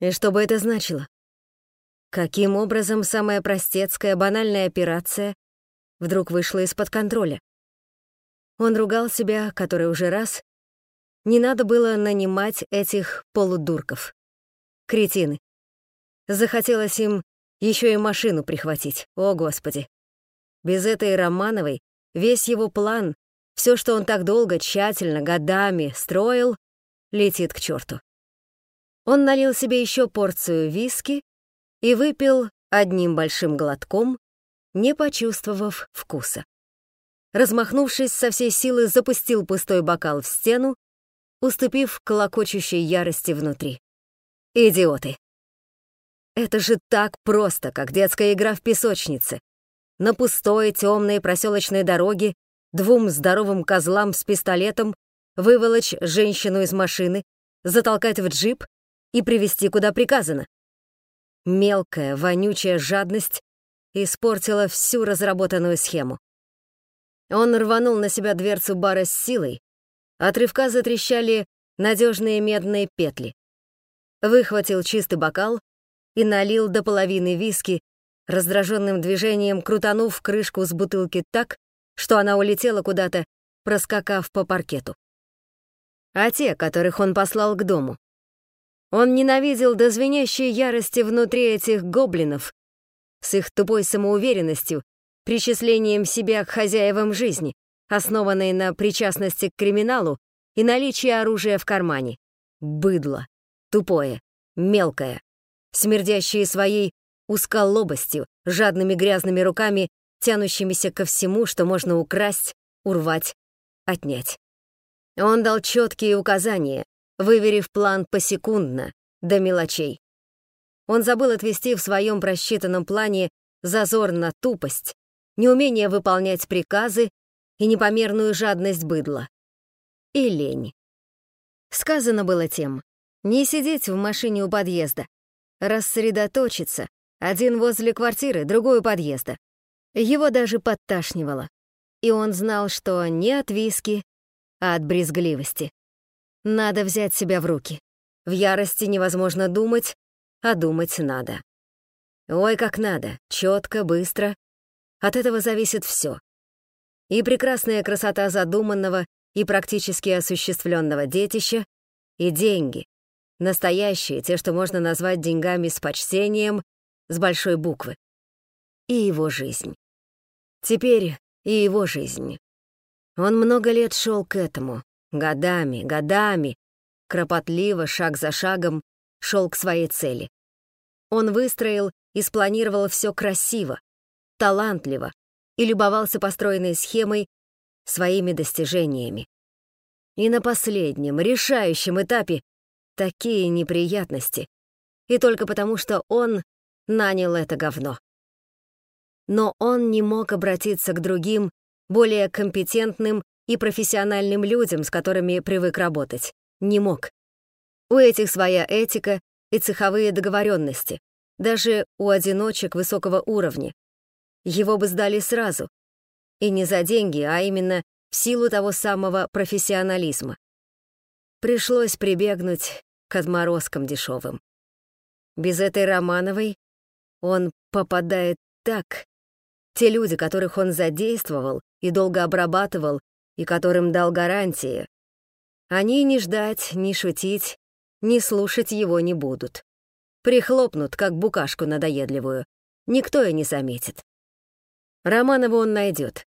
И что бы это значило? Каким образом самая простецкая, банальная операция вдруг вышла из-под контроля? Он ругал себя, который уже раз. Не надо было нанимать этих полудурков. Кретины. Захотелось им еще и машину прихватить, о господи. Без этой Романовой весь его план, все, что он так долго, тщательно, годами строил, летит к черту. Он налил себе еще порцию виски и выпил одним большим глотком, не почувствовав вкуса. Размахнувшись со всей силы, запустил пустой бокал в стену, уступив колокочущей ярости внутри. Идиоты! Это же так просто, как детская игра в песочнице. На пустой, темной проселочной дороге двум здоровым козлам с пистолетом выволочь женщину из машины, затолкать в джип и привести куда приказано. Мелкая, вонючая жадность испортила всю разработанную схему. Он рванул на себя дверцу бара с силой, от рывка затрещали надежные медные петли. Выхватил чистый бокал и налил до половины виски, раздраженным движением крутанув крышку с бутылки так, что она улетела куда-то, проскакав по паркету. А те, которых он послал к дому. Он ненавидел до звенящей ярости внутри этих гоблинов с их тупой самоуверенностью, причислением себя к хозяевам жизни, основанной на причастности к криминалу и наличии оружия в кармане. Быдло. Тупое. Мелкое смердящие своей узколобостью, жадными грязными руками, тянущимися ко всему, что можно украсть, урвать, отнять. Он дал четкие указания, выверив план посекундно, до мелочей. Он забыл отвести в своем просчитанном плане зазор на тупость, неумение выполнять приказы и непомерную жадность быдла. И лень. Сказано было тем, не сидеть в машине у подъезда, рассредоточиться, один возле квартиры, другой у подъезда. Его даже подташнивало. И он знал, что не от виски, а от брезгливости. Надо взять себя в руки. В ярости невозможно думать, а думать надо. Ой, как надо, четко, быстро. От этого зависит все. И прекрасная красота задуманного и практически осуществленного детища, и деньги, Настоящие, те, что можно назвать деньгами с почтением, с большой буквы. И его жизнь. Теперь и его жизнь. Он много лет шел к этому, годами, годами, кропотливо, шаг за шагом, шел к своей цели. Он выстроил и спланировал все красиво, талантливо и любовался построенной схемой своими достижениями. И на последнем, решающем этапе такие неприятности. И только потому, что он нанял это говно. Но он не мог обратиться к другим, более компетентным и профессиональным людям, с которыми привык работать. Не мог. У этих своя этика и цеховые договоренности, даже у одиночек высокого уровня. Его бы сдали сразу. И не за деньги, а именно в силу того самого профессионализма. Пришлось прибегнуть к отморозкам дешевым. Без этой Романовой он попадает так. Те люди, которых он задействовал и долго обрабатывал, и которым дал гарантии, они ни ждать, ни шутить, ни слушать его не будут. Прихлопнут, как букашку надоедливую. Никто и не заметит. Романову он найдет.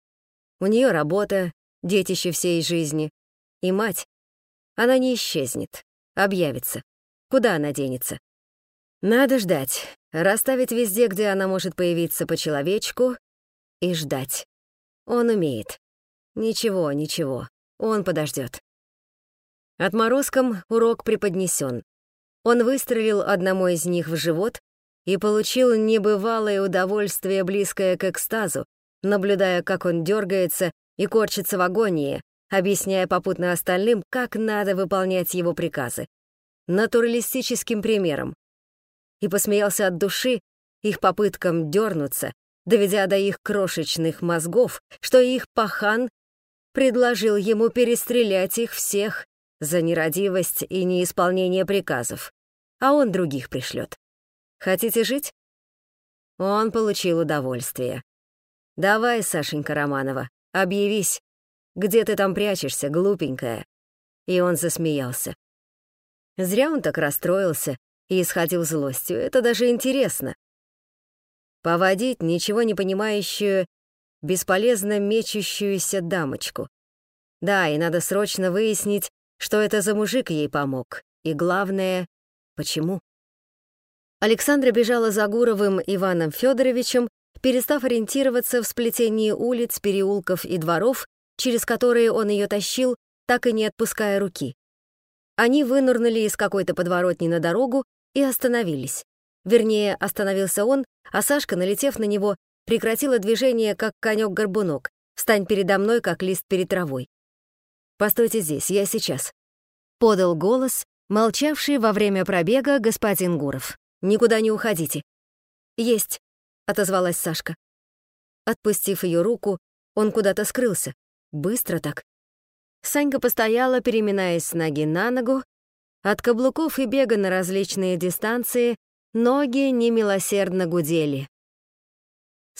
У нее работа, детище всей жизни. И мать. Она не исчезнет объявится. Куда она денется? Надо ждать, расставить везде, где она может появиться по человечку, и ждать. Он умеет. Ничего, ничего, он подождет. Отморозком урок преподнесен. Он выстрелил одному из них в живот и получил небывалое удовольствие, близкое к экстазу, наблюдая, как он дергается и корчится в агонии, объясняя попутно остальным, как надо выполнять его приказы. Натуралистическим примером. И посмеялся от души их попыткам дернуться, доведя до их крошечных мозгов, что их пахан предложил ему перестрелять их всех за нерадивость и неисполнение приказов. а он других пришлет. Хотите жить? Он получил удовольствие. Давай, Сашенька Романова, объявись. Где ты там прячешься, глупенькая? И он засмеялся. Зря он так расстроился и исходил злостью. Это даже интересно. Поводить ничего не понимающую, бесполезно мечущуюся дамочку. Да, и надо срочно выяснить, что это за мужик ей помог. И главное, почему. Александра бежала за Гуровым Иваном Федоровичем, перестав ориентироваться в сплетении улиц, переулков и дворов, через которые он ее тащил, так и не отпуская руки. Они вынурнули из какой-то подворотни на дорогу и остановились. Вернее, остановился он, а Сашка, налетев на него, прекратила движение, как конек-горбунок. «Встань передо мной, как лист перед травой». «Постойте здесь, я сейчас», — подал голос, молчавший во время пробега господин Гуров. «Никуда не уходите». «Есть», — отозвалась Сашка. Отпустив ее руку, он куда-то скрылся. Быстро так. Санька постояла, переминаясь с ноги на ногу. От каблуков и бега на различные дистанции ноги немилосердно гудели.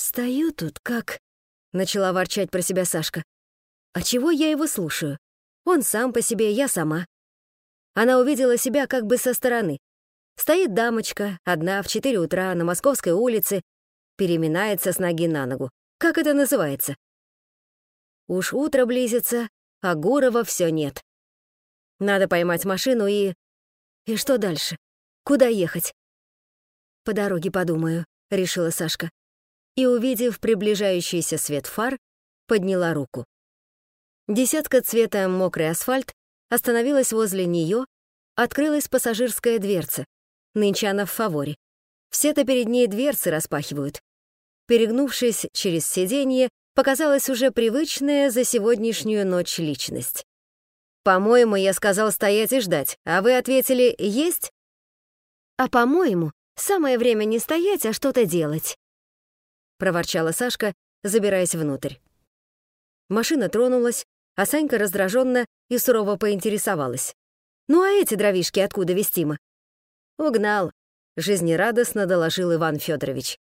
«Стою тут как...» — начала ворчать про себя Сашка. «А чего я его слушаю? Он сам по себе, я сама». Она увидела себя как бы со стороны. Стоит дамочка, одна в четыре утра на Московской улице, переминается с ноги на ногу. Как это называется? Уж утро близится, а Гурова все нет. Надо поймать машину и... И что дальше? Куда ехать? По дороге подумаю, решила Сашка. И, увидев приближающийся свет фар, подняла руку. Десятка цвета мокрый асфальт остановилась возле нее, открылась пассажирская дверца. Нынче она в фаворе. Все-то перед ней дверцы распахивают. Перегнувшись через сиденье, показалась уже привычная за сегодняшнюю ночь личность. «По-моему, я сказал стоять и ждать, а вы ответили «есть»?» «А по-моему, самое время не стоять, а что-то делать», — проворчала Сашка, забираясь внутрь. Машина тронулась, а Санька раздраженно и сурово поинтересовалась. «Ну а эти дровишки откуда вестимо?» «Угнал», — жизнерадостно доложил Иван Федорович.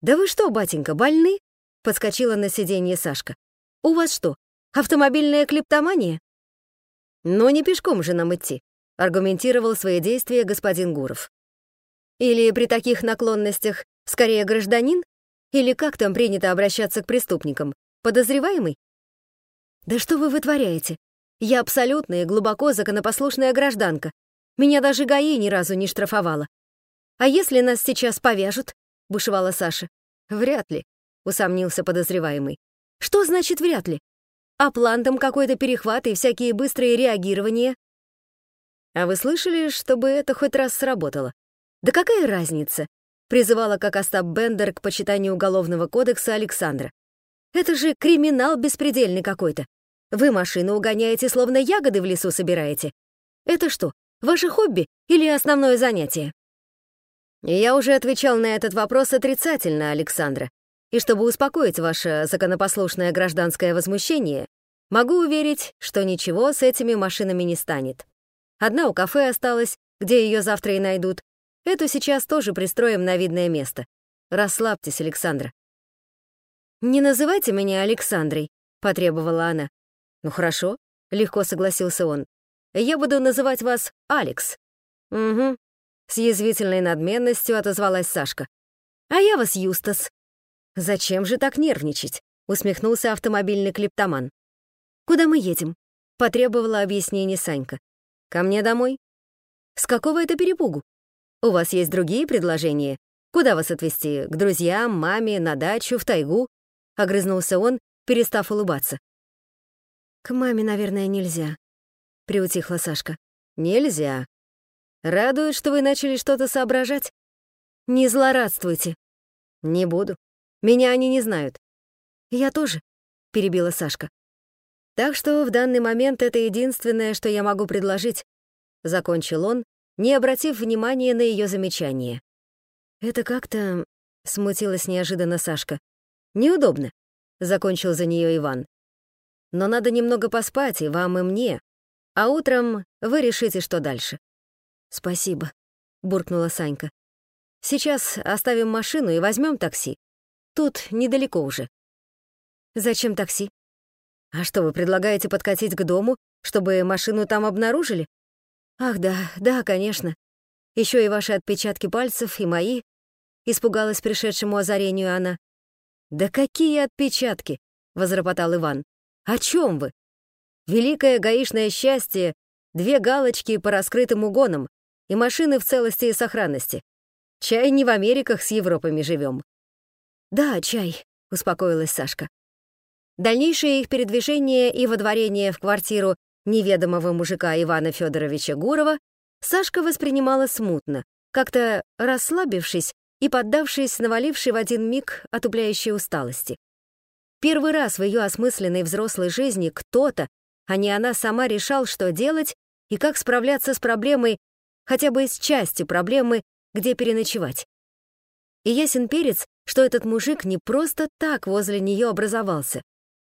«Да вы что, батенька, больны?» — подскочила на сиденье Сашка. «У вас что, автомобильная клептомания?» «Но не пешком же нам идти», — аргументировал свои действия господин Гуров. «Или при таких наклонностях скорее гражданин? Или как там принято обращаться к преступникам? Подозреваемый?» «Да что вы вытворяете? Я абсолютно и глубоко законопослушная гражданка. Меня даже ГАИ ни разу не штрафовала. А если нас сейчас повяжут?» — бушевала Саша. «Вряд ли», — усомнился подозреваемый. «Что значит «вряд ли»? А план там какой-то перехват и всякие быстрые реагирования?» «А вы слышали, чтобы это хоть раз сработало?» «Да какая разница?» — призывала как Остап Бендер к почитанию Уголовного кодекса Александра. «Это же криминал беспредельный какой-то. Вы машину угоняете, словно ягоды в лесу собираете. Это что, ваше хобби или основное занятие?» Я уже отвечал на этот вопрос отрицательно, Александра. И чтобы успокоить ваше законопослушное гражданское возмущение, могу уверить, что ничего с этими машинами не станет. Одна у кафе осталась, где ее завтра и найдут. Эту сейчас тоже пристроим на видное место. Расслабьтесь, Александра. «Не называйте меня Александрой», — потребовала она. «Ну хорошо», — легко согласился он. «Я буду называть вас Алекс». «Угу», с язвительной надменностью отозвалась Сашка. «А я вас Юстас». «Зачем же так нервничать?» — усмехнулся автомобильный клептоман. «Куда мы едем?» — потребовала объяснение Санька. «Ко мне домой». «С какого это перепугу? У вас есть другие предложения? Куда вас отвезти? К друзьям, маме, на дачу, в тайгу?» — огрызнулся он, перестав улыбаться. «К маме, наверное, нельзя», — приутихла Сашка. «Нельзя», Радует, что вы начали что-то соображать. Не злорадствуйте. Не буду. Меня они не знают. Я тоже, перебила Сашка. Так что в данный момент это единственное, что я могу предложить, закончил он, не обратив внимания на ее замечание. Это как-то смутилась неожиданно Сашка. Неудобно, закончил за нее Иван. Но надо немного поспать и вам, и мне. А утром вы решите, что дальше. «Спасибо», — буркнула Санька. «Сейчас оставим машину и возьмем такси. Тут недалеко уже». «Зачем такси?» «А что, вы предлагаете подкатить к дому, чтобы машину там обнаружили?» «Ах, да, да, конечно. Еще и ваши отпечатки пальцев, и мои», — испугалась пришедшему озарению она. «Да какие отпечатки?» — возропотал Иван. «О чем вы? Великое гаишное счастье, две галочки по раскрытым угонам и машины в целости и сохранности. Чай не в Америках с Европами живем. «Да, чай», — успокоилась Сашка. Дальнейшее их передвижение и водворение в квартиру неведомого мужика Ивана Федоровича Гурова Сашка воспринимала смутно, как-то расслабившись и поддавшись навалившей в один миг отупляющей усталости. Первый раз в ее осмысленной взрослой жизни кто-то, а не она сама решал, что делать и как справляться с проблемой, хотя бы с частью проблемы, где переночевать. И ясен перец, что этот мужик не просто так возле нее образовался,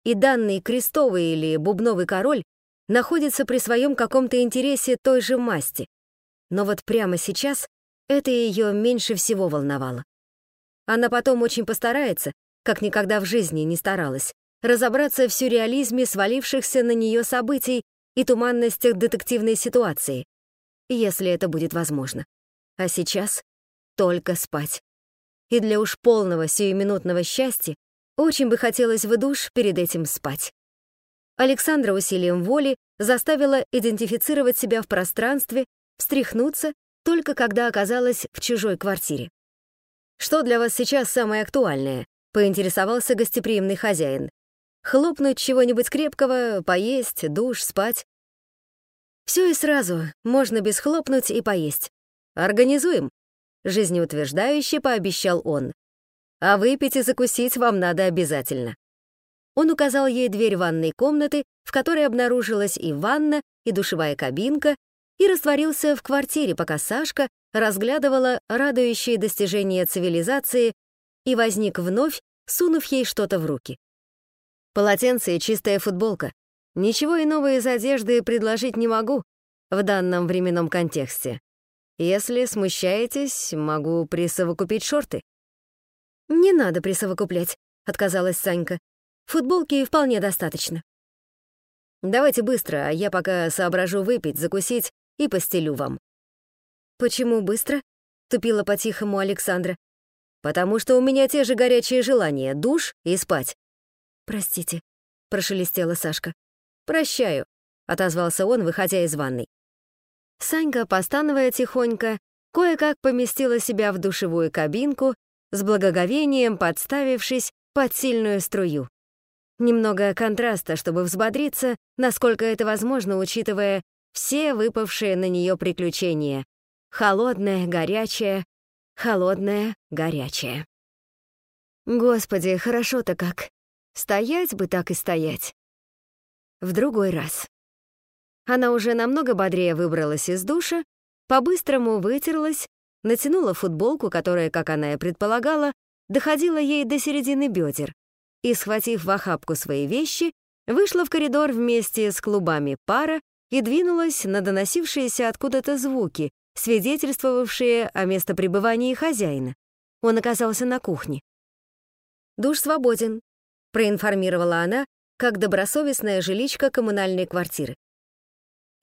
и данный крестовый или бубновый король находится при своем каком-то интересе той же масти. Но вот прямо сейчас это ее меньше всего волновало. Она потом очень постарается, как никогда в жизни не старалась, разобраться в сюрреализме свалившихся на нее событий и туманностях детективной ситуации, если это будет возможно. А сейчас только спать. И для уж полного сиюминутного счастья очень бы хотелось в душ перед этим спать. Александра усилием воли заставила идентифицировать себя в пространстве, встряхнуться, только когда оказалась в чужой квартире. «Что для вас сейчас самое актуальное?» — поинтересовался гостеприимный хозяин. «Хлопнуть чего-нибудь крепкого, поесть, душ, спать?» «Все и сразу, можно без хлопнуть и поесть. Организуем», — жизнеутверждающе пообещал он. «А выпить и закусить вам надо обязательно». Он указал ей дверь ванной комнаты, в которой обнаружилась и ванна, и душевая кабинка, и растворился в квартире, пока Сашка разглядывала радующие достижения цивилизации и возник вновь, сунув ей что-то в руки. Полотенце и чистая футболка. Ничего иного из одежды предложить не могу в данном временном контексте. Если смущаетесь, могу присовокупить шорты. «Не надо присовокуплять», — отказалась Санька. Футболки вполне достаточно. Давайте быстро, а я пока соображу выпить, закусить и постелю вам. Почему быстро? Тупила по-тихому Александра. Потому что у меня те же горячие желания — душ и спать. Простите, прошелестела Сашка. Прощаю, отозвался он, выходя из ванной. Санька, постановая тихонько, кое-как поместила себя в душевую кабинку, с благоговением подставившись под сильную струю. Немного контраста, чтобы взбодриться, насколько это возможно, учитывая все выпавшие на нее приключения. Холодное, горячее, холодное, горячее. Господи, хорошо-то как. Стоять бы так и стоять. В другой раз. Она уже намного бодрее выбралась из душа, по-быстрому вытерлась, натянула футболку, которая, как она и предполагала, доходила ей до середины бедер, и, схватив в охапку свои вещи, вышла в коридор вместе с клубами пара и двинулась на доносившиеся откуда-то звуки, свидетельствовавшие о местопребывании хозяина. Он оказался на кухне. «Душ свободен», — проинформировала она, как добросовестная жиличка коммунальной квартиры.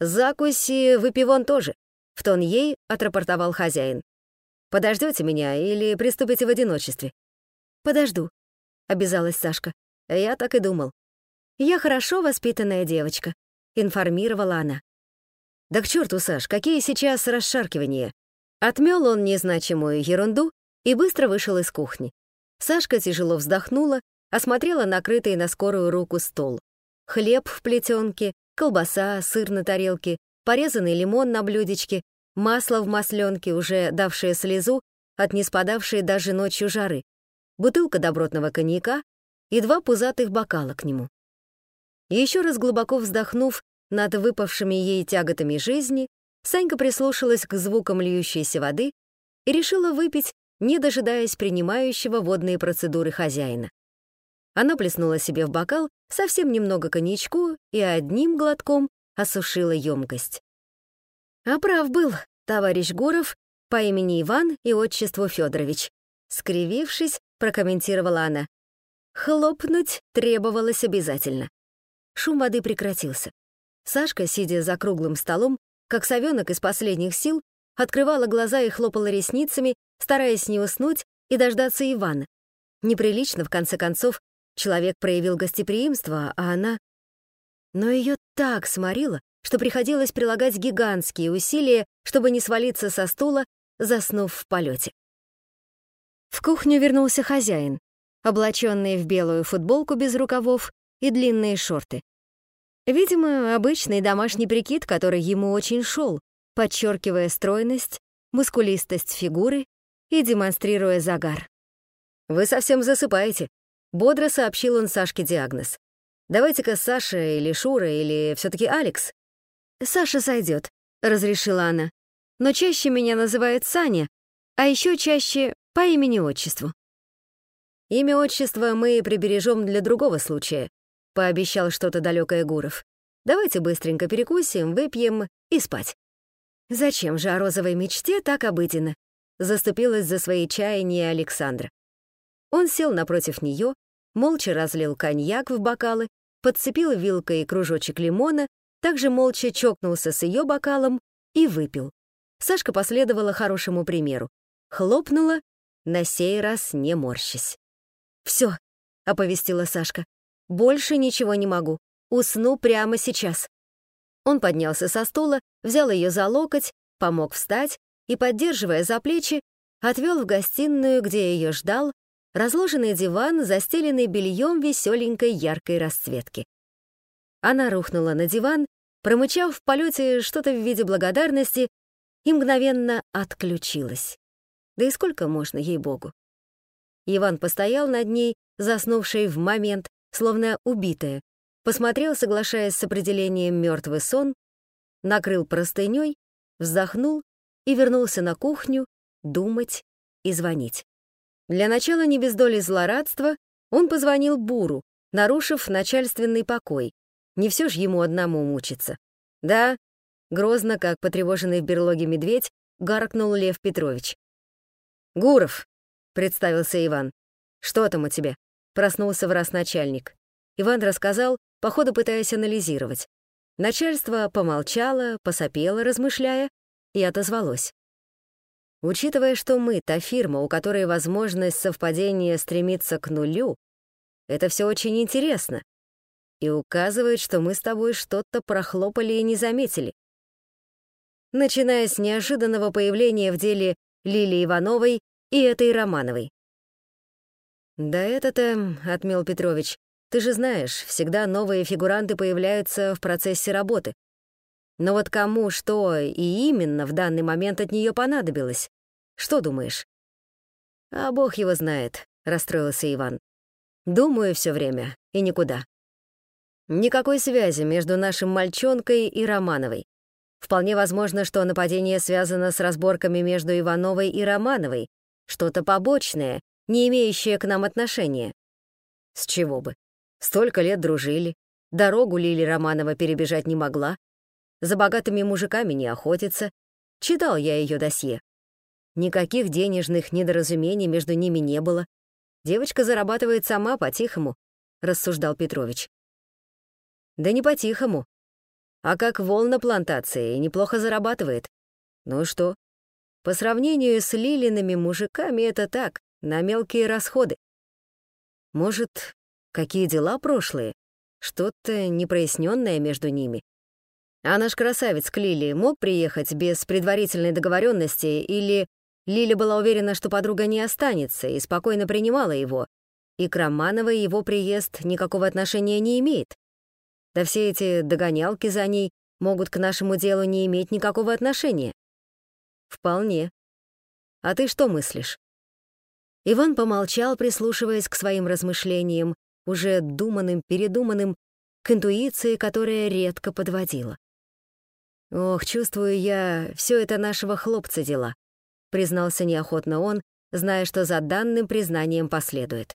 «Закуси выпивон тоже», — в тон ей отрапортовал хозяин. «Подождете меня или приступите в одиночестве?» «Подожду», — обязалась Сашка. «Я так и думал». «Я хорошо воспитанная девочка», — информировала она. «Да к черту, Саш, какие сейчас расшаркивания?» Отмел он незначимую ерунду и быстро вышел из кухни. Сашка тяжело вздохнула, осмотрела накрытый на скорую руку стол. Хлеб в плетенке, колбаса, сыр на тарелке, порезанный лимон на блюдечке, масло в масленке, уже давшее слезу от неспадавшей даже ночью жары, бутылка добротного коньяка и два пузатых бокала к нему. Еще раз глубоко вздохнув над выпавшими ей тяготами жизни, Санька прислушалась к звукам льющейся воды и решила выпить, не дожидаясь принимающего водные процедуры хозяина. Она плеснула себе в бокал совсем немного коньячку и одним глотком осушила емкость. А прав был Товарищ Гуров по имени Иван и отчеству Федорович. Скривившись, прокомментировала она. Хлопнуть требовалось обязательно. Шум воды прекратился. Сашка, сидя за круглым столом, как совенок из последних сил, открывала глаза и хлопала ресницами, стараясь не уснуть и дождаться Ивана. Неприлично, в конце концов, человек проявил гостеприимство, а она... Но ее так сморило, что приходилось прилагать гигантские усилия, чтобы не свалиться со стула, заснув в полете. В кухню вернулся хозяин, облаченный в белую футболку без рукавов и длинные шорты. Видимо, обычный домашний прикид, который ему очень шел, подчеркивая стройность, мускулистость фигуры и демонстрируя загар. «Вы совсем засыпаете», — бодро сообщил он Сашке диагноз. «Давайте-ка Саша или Шура или все таки Алекс». «Саша сойдет», — разрешила она. «Но чаще меня называют Саня, а еще чаще по имени-отчеству». «Имя-отчество мы прибережем для другого случая», — пообещал что-то далекое Гуров. «Давайте быстренько перекусим, выпьем и спать». «Зачем же о розовой мечте так обыденно?» — заступилась за свои чаяния Александра. Он сел напротив нее, молча разлил коньяк в бокалы, подцепил вилкой кружочек лимона, также молча чокнулся с ее бокалом и выпил. Сашка последовала хорошему примеру. Хлопнула, на сей раз не морщись. «Все», — оповестила Сашка, — «больше ничего не могу. Усну прямо сейчас». Он поднялся со стула, взял ее за локоть, помог встать и, поддерживая за плечи, отвел в гостиную, где ее ждал, разложенный диван, застеленный бельем веселенькой яркой расцветки. Она рухнула на диван, промычав в полете что-то в виде благодарности, и мгновенно отключилась. Да и сколько можно, ей-богу. Иван постоял над ней, заснувшей в момент, словно убитая, посмотрел, соглашаясь с определением мертвый сон, накрыл простыней, вздохнул и вернулся на кухню думать и звонить. Для начала не без доли злорадства он позвонил Буру, нарушив начальственный покой. Не все ж ему одному мучиться. Да, грозно, как потревоженный в берлоге медведь, гаркнул Лев Петрович. «Гуров», — представился Иван. «Что там у тебя?» — проснулся в раз начальник. Иван рассказал, походу пытаясь анализировать. Начальство помолчало, посопело, размышляя, и отозвалось. Учитывая, что мы — та фирма, у которой возможность совпадения стремится к нулю, это все очень интересно и указывает, что мы с тобой что-то прохлопали и не заметили. Начиная с неожиданного появления в деле Лилии Ивановой и этой Романовой. «Да это-то, — отмел Петрович, — ты же знаешь, всегда новые фигуранты появляются в процессе работы. Но вот кому, что и именно в данный момент от нее понадобилось? Что думаешь?» «А бог его знает», — расстроился Иван. «Думаю все время, и никуда. Никакой связи между нашим мальчонкой и Романовой. Вполне возможно, что нападение связано с разборками между Ивановой и Романовой, что-то побочное, не имеющее к нам отношения. С чего бы? Столько лет дружили, дорогу Лили Романова перебежать не могла, за богатыми мужиками не охотится. Читал я ее досье. Никаких денежных недоразумений между ними не было. Девочка зарабатывает сама по-тихому, рассуждал Петрович. Да не по-тихому, а как вол на плантации, неплохо зарабатывает. Ну и что? По сравнению с Лилиными мужиками это так, на мелкие расходы. Может, какие дела прошлые? Что-то непроясненное между ними? А наш красавец к Лиле мог приехать без предварительной договоренности или Лиля была уверена, что подруга не останется и спокойно принимала его, и к Романовой его приезд никакого отношения не имеет? Да все эти догонялки за ней могут к нашему делу не иметь никакого отношения. Вполне. А ты что мыслишь? Иван помолчал, прислушиваясь к своим размышлениям, уже думанным, передуманным, к интуиции, которая редко подводила. «Ох, чувствую я, все это нашего хлопца дела», признался неохотно он, зная, что за данным признанием последует.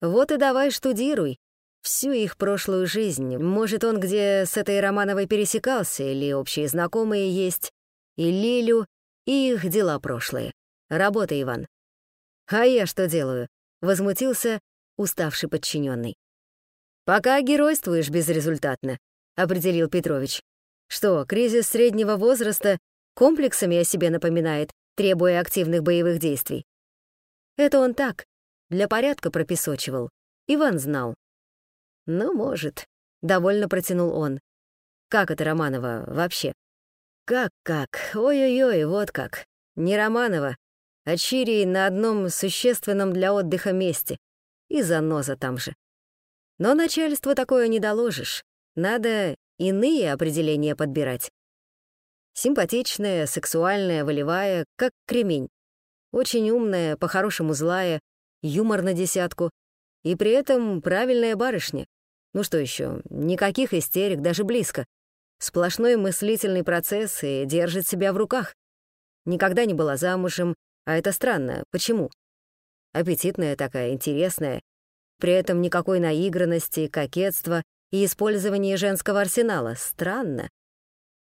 «Вот и давай штудируй, всю их прошлую жизнь. Может, он где с этой Романовой пересекался, или общие знакомые есть, и Лилю, и их дела прошлые. Работа, Иван. А я что делаю? Возмутился уставший подчиненный. Пока геройствуешь безрезультатно, определил Петрович. Что, кризис среднего возраста комплексами о себе напоминает, требуя активных боевых действий? Это он так, для порядка пропесочивал. Иван знал. Ну, может, довольно протянул он. Как это Романова вообще? Как-как? Ой-ой-ой, вот как. Не Романова, а Чирий на одном существенном для отдыха месте. И заноза там же. Но начальству такое не доложишь. Надо иные определения подбирать. Симпатичная, сексуальная, волевая, как кремень. Очень умная, по-хорошему злая, юмор на десятку. И при этом правильная барышня. Ну что еще, никаких истерик, даже близко. Сплошной мыслительный процесс и держит себя в руках. Никогда не была замужем, а это странно. Почему? Аппетитная такая, интересная. При этом никакой наигранности, кокетства и использования женского арсенала. Странно.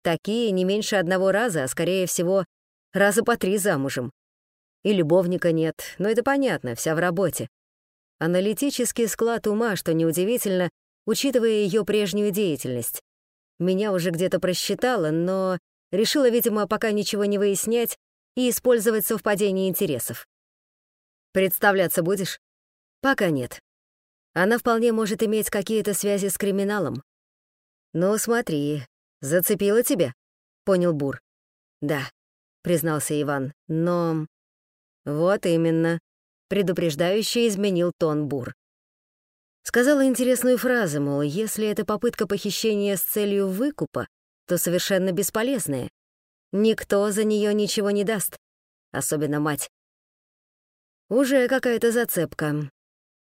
Такие не меньше одного раза, а скорее всего, раза по три замужем. И любовника нет, но это понятно, вся в работе. Аналитический склад ума, что неудивительно, учитывая ее прежнюю деятельность. Меня уже где-то просчитала, но решила, видимо, пока ничего не выяснять и использовать совпадение интересов. Представляться будешь? Пока нет. Она вполне может иметь какие-то связи с криминалом. Ну, смотри, зацепила тебя? Понял Бур. Да, признался Иван, но... Вот именно. Предупреждающий изменил тон Бур. Сказала интересную фразу, мол, если это попытка похищения с целью выкупа, то совершенно бесполезная. Никто за нее ничего не даст, особенно мать. Уже какая-то зацепка.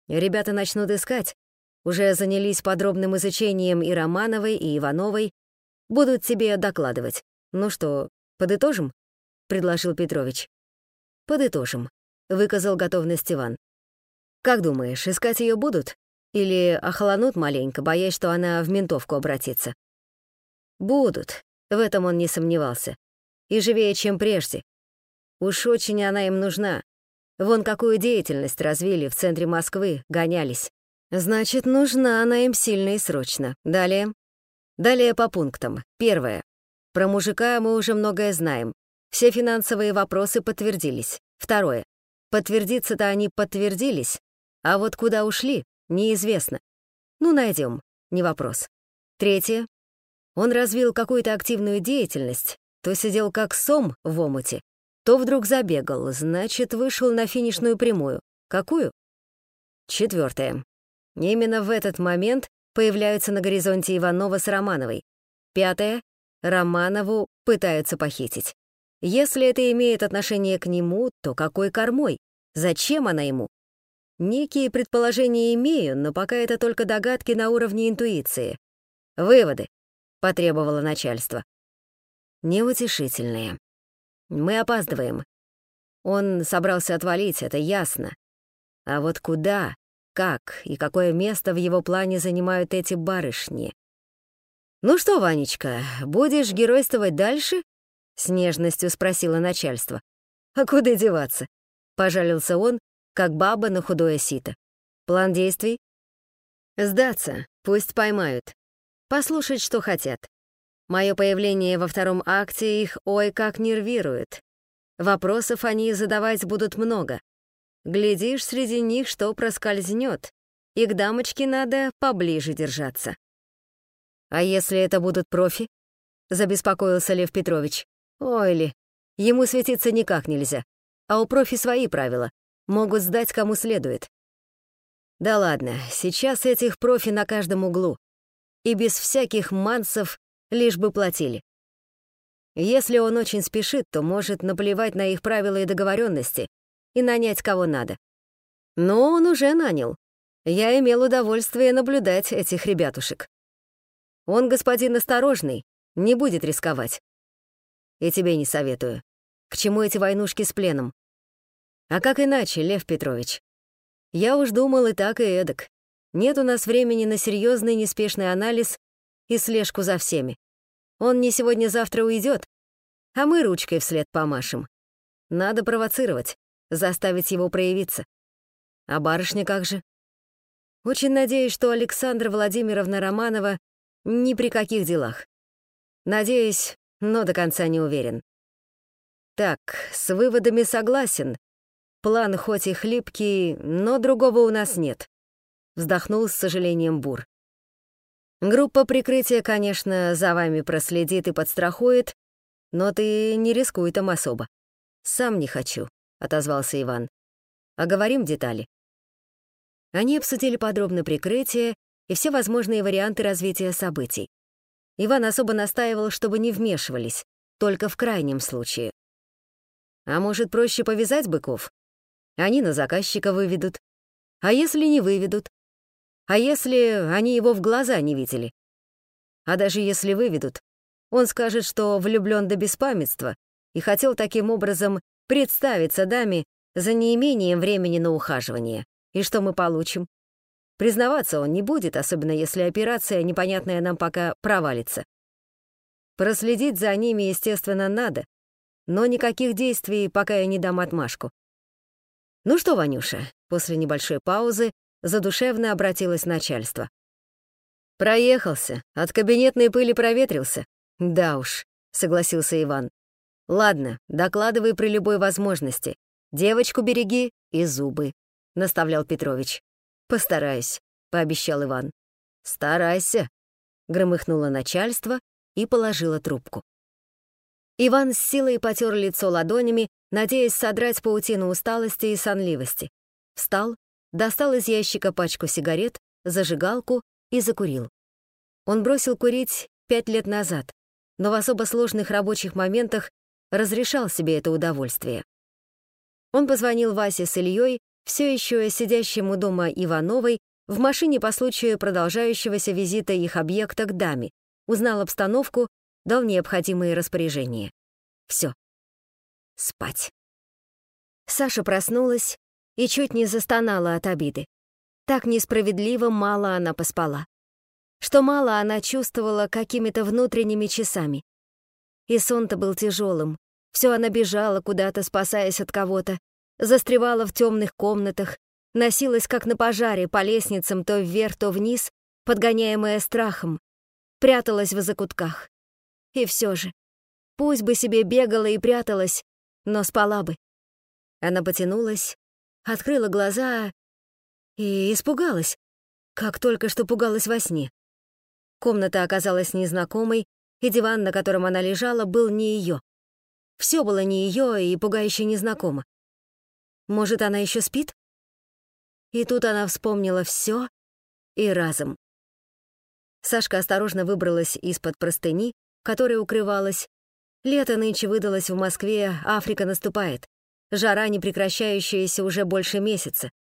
Ребята начнут искать, уже занялись подробным изучением и Романовой, и Ивановой, будут тебе докладывать. Ну что, подытожим? предложил Петрович. Подытожим, выказал готовность Иван. Как думаешь, искать ее будут? Или охолонут маленько, боясь, что она в ментовку обратится. Будут, в этом он не сомневался. И живее, чем прежде. Уж очень она им нужна. Вон какую деятельность развили в центре Москвы, гонялись. Значит, нужна она им сильно и срочно. Далее. Далее по пунктам. Первое. Про мужика мы уже многое знаем. Все финансовые вопросы подтвердились. Второе. Подтвердиться-то они подтвердились. А вот куда ушли, Неизвестно. Ну, найдем, не вопрос. Третье. Он развил какую-то активную деятельность, то сидел как сом в омуте, то вдруг забегал, значит, вышел на финишную прямую. Какую? Четвертое. Именно в этот момент появляются на горизонте Иванова с Романовой. Пятое. Романову пытаются похитить. Если это имеет отношение к нему, то какой кормой? Зачем она ему? Некие предположения имею, но пока это только догадки на уровне интуиции. Выводы, — потребовало начальство. Неутешительные. Мы опаздываем. Он собрался отвалить, это ясно. А вот куда, как и какое место в его плане занимают эти барышни? «Ну что, Ванечка, будешь геройствовать дальше?» — с нежностью спросило начальство. «А куда деваться?» — пожалился он, как баба на худое сито. План действий? Сдаться, пусть поймают. Послушать, что хотят. Мое появление во втором акте их ой как нервирует. Вопросов они задавать будут много. Глядишь, среди них что проскользнет, и к дамочке надо поближе держаться. «А если это будут профи?» — забеспокоился Лев Петрович. «Ой ли, ему светиться никак нельзя, а у профи свои правила могут сдать кому следует. Да ладно, сейчас этих профи на каждом углу. И без всяких мансов лишь бы платили. Если он очень спешит, то может наплевать на их правила и договоренности и нанять кого надо. Но он уже нанял. Я имел удовольствие наблюдать этих ребятушек. Он господин осторожный, не будет рисковать. И тебе не советую. К чему эти войнушки с пленом? А как иначе, Лев Петрович? Я уж думал и так, и эдак. Нет у нас времени на серьезный неспешный анализ и слежку за всеми. Он не сегодня-завтра уйдет, а мы ручкой вслед помашем. Надо провоцировать, заставить его проявиться. А барышня как же? Очень надеюсь, что Александра Владимировна Романова ни при каких делах. Надеюсь, но до конца не уверен. Так, с выводами согласен. План хоть и хлипкий, но другого у нас нет. Вздохнул с сожалением Бур. Группа прикрытия, конечно, за вами проследит и подстрахует, но ты не рискуй там особо. Сам не хочу, отозвался Иван. Оговорим детали. Они обсудили подробно прикрытие и все возможные варианты развития событий. Иван особо настаивал, чтобы не вмешивались, только в крайнем случае. А может, проще повязать быков? Они на заказчика выведут. А если не выведут? А если они его в глаза не видели? А даже если выведут, он скажет, что влюблён до беспамятства и хотел таким образом представиться даме за неимением времени на ухаживание. И что мы получим? Признаваться он не будет, особенно если операция, непонятная нам пока, провалится. Проследить за ними, естественно, надо, но никаких действий, пока я не дам отмашку. Ну что, Ванюша, после небольшой паузы задушевно обратилось начальство. «Проехался, от кабинетной пыли проветрился». «Да уж», — согласился Иван. «Ладно, докладывай при любой возможности. Девочку береги и зубы», — наставлял Петрович. «Постараюсь», — пообещал Иван. «Старайся», — громыхнуло начальство и положило трубку. Иван с силой потер лицо ладонями, надеясь содрать паутину усталости и сонливости. Встал, достал из ящика пачку сигарет, зажигалку и закурил. Он бросил курить пять лет назад, но в особо сложных рабочих моментах разрешал себе это удовольствие. Он позвонил Васе с Ильей, все еще сидящему дома Ивановой, в машине по случаю продолжающегося визита их объекта к даме, узнал обстановку, дал необходимые распоряжения. Все. Спать. Саша проснулась, и чуть не застонала от обиды. Так несправедливо мало она поспала. Что мало она чувствовала какими-то внутренними часами. И сон-то был тяжелым. Все она бежала куда-то, спасаясь от кого-то, застревала в темных комнатах, носилась как на пожаре по лестницам то вверх, то вниз, подгоняемая страхом, пряталась в закутках. И все же, пусть бы себе бегала и пряталась, но спала бы. Она потянулась, открыла глаза и испугалась, как только что пугалась во сне. Комната оказалась незнакомой, и диван, на котором она лежала, был не ее. Все было не ее и пугающе незнакомо. Может, она еще спит? И тут она вспомнила все и разом. Сашка осторожно выбралась из-под простыни, которой укрывалась. Лето нынче выдалось в Москве, Африка наступает. Жара, не прекращающаяся уже больше месяца.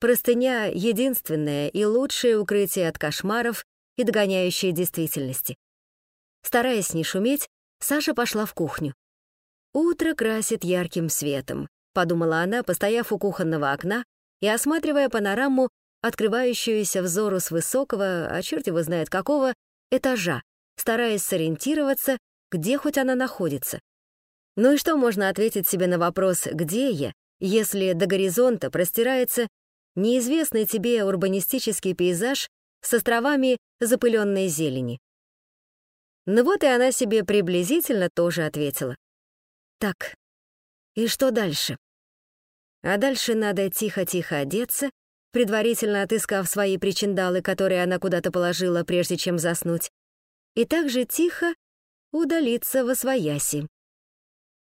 Простыня — единственное и лучшее укрытие от кошмаров и догоняющее действительности. Стараясь не шуметь, Саша пошла в кухню. «Утро красит ярким светом», — подумала она, постояв у кухонного окна и осматривая панораму, открывающуюся взору с высокого, а черт его знает какого, этажа, стараясь сориентироваться, где хоть она находится. Ну и что можно ответить себе на вопрос «где я?», если до горизонта простирается неизвестный тебе урбанистический пейзаж с островами запыленной зелени? Ну вот и она себе приблизительно тоже ответила. Так, и что дальше? А дальше надо тихо-тихо одеться, предварительно отыскав свои причиндалы, которые она куда-то положила, прежде чем заснуть, и также тихо удалиться во свояси.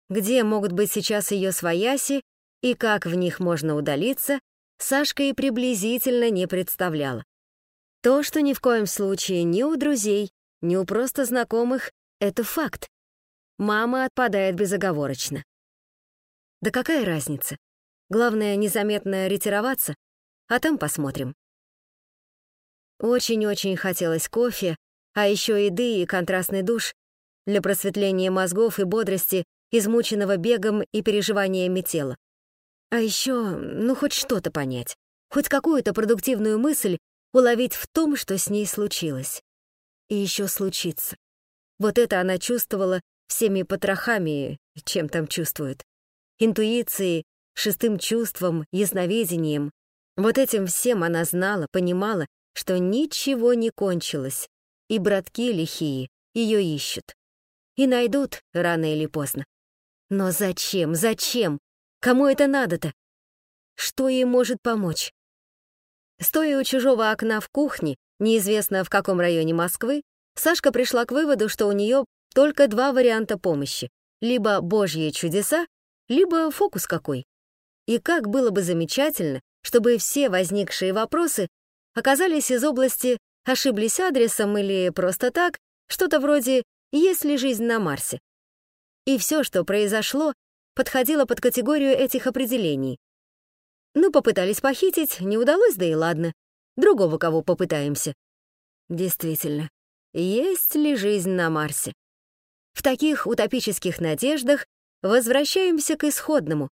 Где могут быть сейчас ее свояси и как в них можно удалиться, Сашка и приблизительно не представляла. То, что ни в коем случае ни у друзей, ни у просто знакомых, это факт. Мама отпадает безоговорочно. Да какая разница? Главное, незаметно ретироваться, а там посмотрим. Очень-очень хотелось кофе, а еще еды и контрастный душ для просветления мозгов и бодрости измученного бегом и переживаниями тела. А еще, ну, хоть что-то понять, хоть какую-то продуктивную мысль уловить в том, что с ней случилось. И еще случится. Вот это она чувствовала всеми потрохами, чем там чувствует. Интуицией, шестым чувством, ясновидением. Вот этим всем она знала, понимала, что ничего не кончилось, и братки лихие ее ищут. И найдут рано или поздно. Но зачем, зачем? Кому это надо-то? Что ей может помочь? Стоя у чужого окна в кухне, неизвестно в каком районе Москвы, Сашка пришла к выводу, что у нее только два варианта помощи. Либо божьи чудеса, либо фокус какой. И как было бы замечательно, чтобы все возникшие вопросы оказались из области «ошиблись адресом» или просто так, что-то вроде «есть ли жизнь на Марсе?». И все, что произошло, подходило под категорию этих определений. Ну, попытались похитить, не удалось, да и ладно. Другого кого попытаемся. Действительно, есть ли жизнь на Марсе? В таких утопических надеждах возвращаемся к исходному.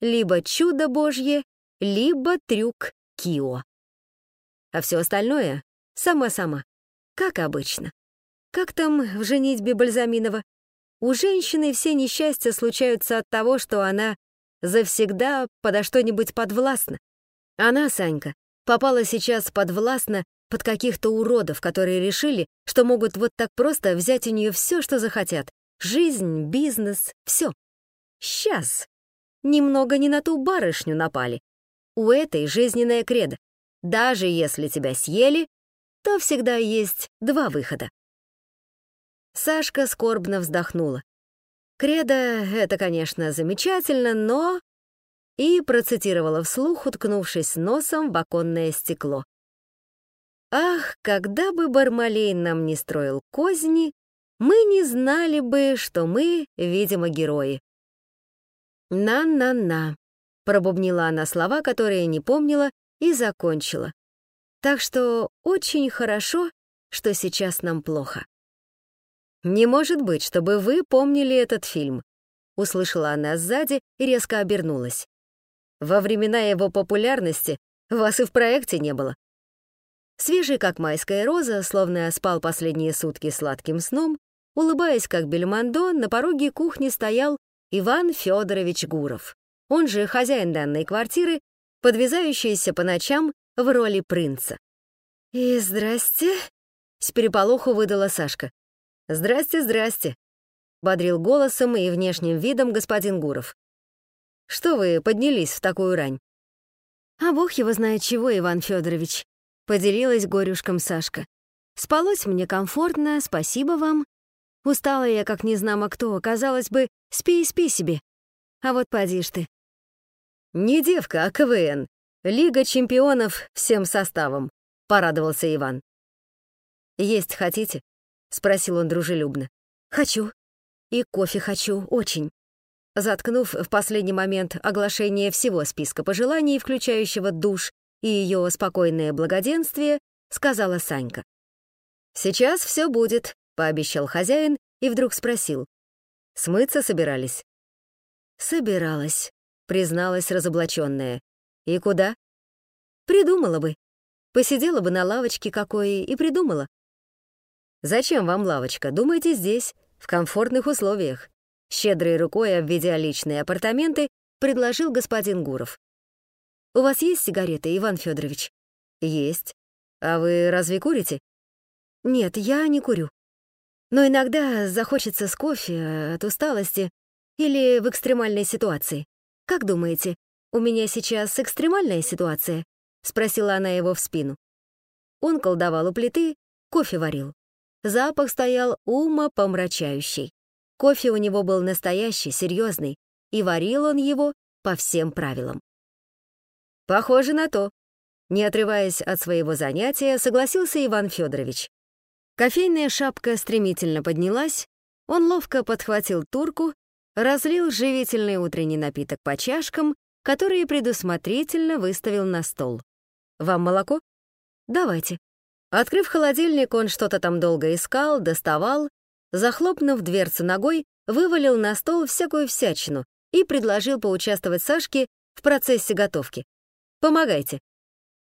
Либо чудо Божье, либо трюк Кио. А все остальное — сама-сама, как обычно. Как там в «Женитьбе Бальзаминова»? У женщины все несчастья случаются от того, что она завсегда подо что-нибудь подвластна. Она, Санька, попала сейчас подвластна под каких-то уродов, которые решили, что могут вот так просто взять у нее все, что захотят. Жизнь, бизнес, все. Сейчас. Немного не на ту барышню напали. У этой жизненная кредо. Даже если тебя съели, то всегда есть два выхода. Сашка скорбно вздохнула. Кредо — это, конечно, замечательно, но... И процитировала вслух, уткнувшись носом в оконное стекло. Ах, когда бы Бармалейн нам не строил козни, мы не знали бы, что мы, видимо, герои. «На-на-на», — пробубнила она слова, которые не помнила, и закончила. «Так что очень хорошо, что сейчас нам плохо». «Не может быть, чтобы вы помнили этот фильм», — услышала она сзади и резко обернулась. «Во времена его популярности вас и в проекте не было. Свежий, как майская роза, словно спал последние сутки сладким сном, улыбаясь, как бельмондо, на пороге кухни стоял Иван Федорович Гуров, он же хозяин данной квартиры, подвязающийся по ночам в роли принца. «И здрасте», — с переполоху выдала Сашка. «Здрасте, здрасте», — бодрил голосом и внешним видом господин Гуров. «Что вы поднялись в такую рань?» «А бог его знает чего, Иван Федорович. Поделилась горюшком Сашка. Спалось мне комфортно, спасибо вам. Устала я, как не знамо кто, казалось бы, спи и спи себе. А вот поди ты. Не девка, а КВН. Лига чемпионов всем составом, порадовался Иван. Есть хотите? Спросил он дружелюбно. Хочу. И кофе хочу, очень. Заткнув в последний момент оглашение всего списка пожеланий, включающего душ, и ее спокойное благоденствие, сказала Санька. «Сейчас все будет», — пообещал хозяин и вдруг спросил. «Смыться собирались?» «Собиралась», — призналась разоблаченная. «И куда?» «Придумала бы. Посидела бы на лавочке какой и придумала». «Зачем вам лавочка? Думайте здесь, в комфортных условиях», щедрой рукой обведя личные апартаменты, предложил господин Гуров. У вас есть сигареты, Иван Федорович? Есть. А вы разве курите? Нет, я не курю. Но иногда захочется с кофе от усталости или в экстремальной ситуации. Как думаете, у меня сейчас экстремальная ситуация? Спросила она его в спину. Он колдовал у плиты, кофе варил. Запах стоял умопомрачающий. Кофе у него был настоящий, серьезный, и варил он его по всем правилам. Похоже на то. Не отрываясь от своего занятия, согласился Иван Федорович. Кофейная шапка стремительно поднялась, он ловко подхватил турку, разлил живительный утренний напиток по чашкам, которые предусмотрительно выставил на стол. «Вам молоко?» «Давайте». Открыв холодильник, он что-то там долго искал, доставал, захлопнув дверцу ногой, вывалил на стол всякую всячину и предложил поучаствовать Сашке в процессе готовки. Помогайте».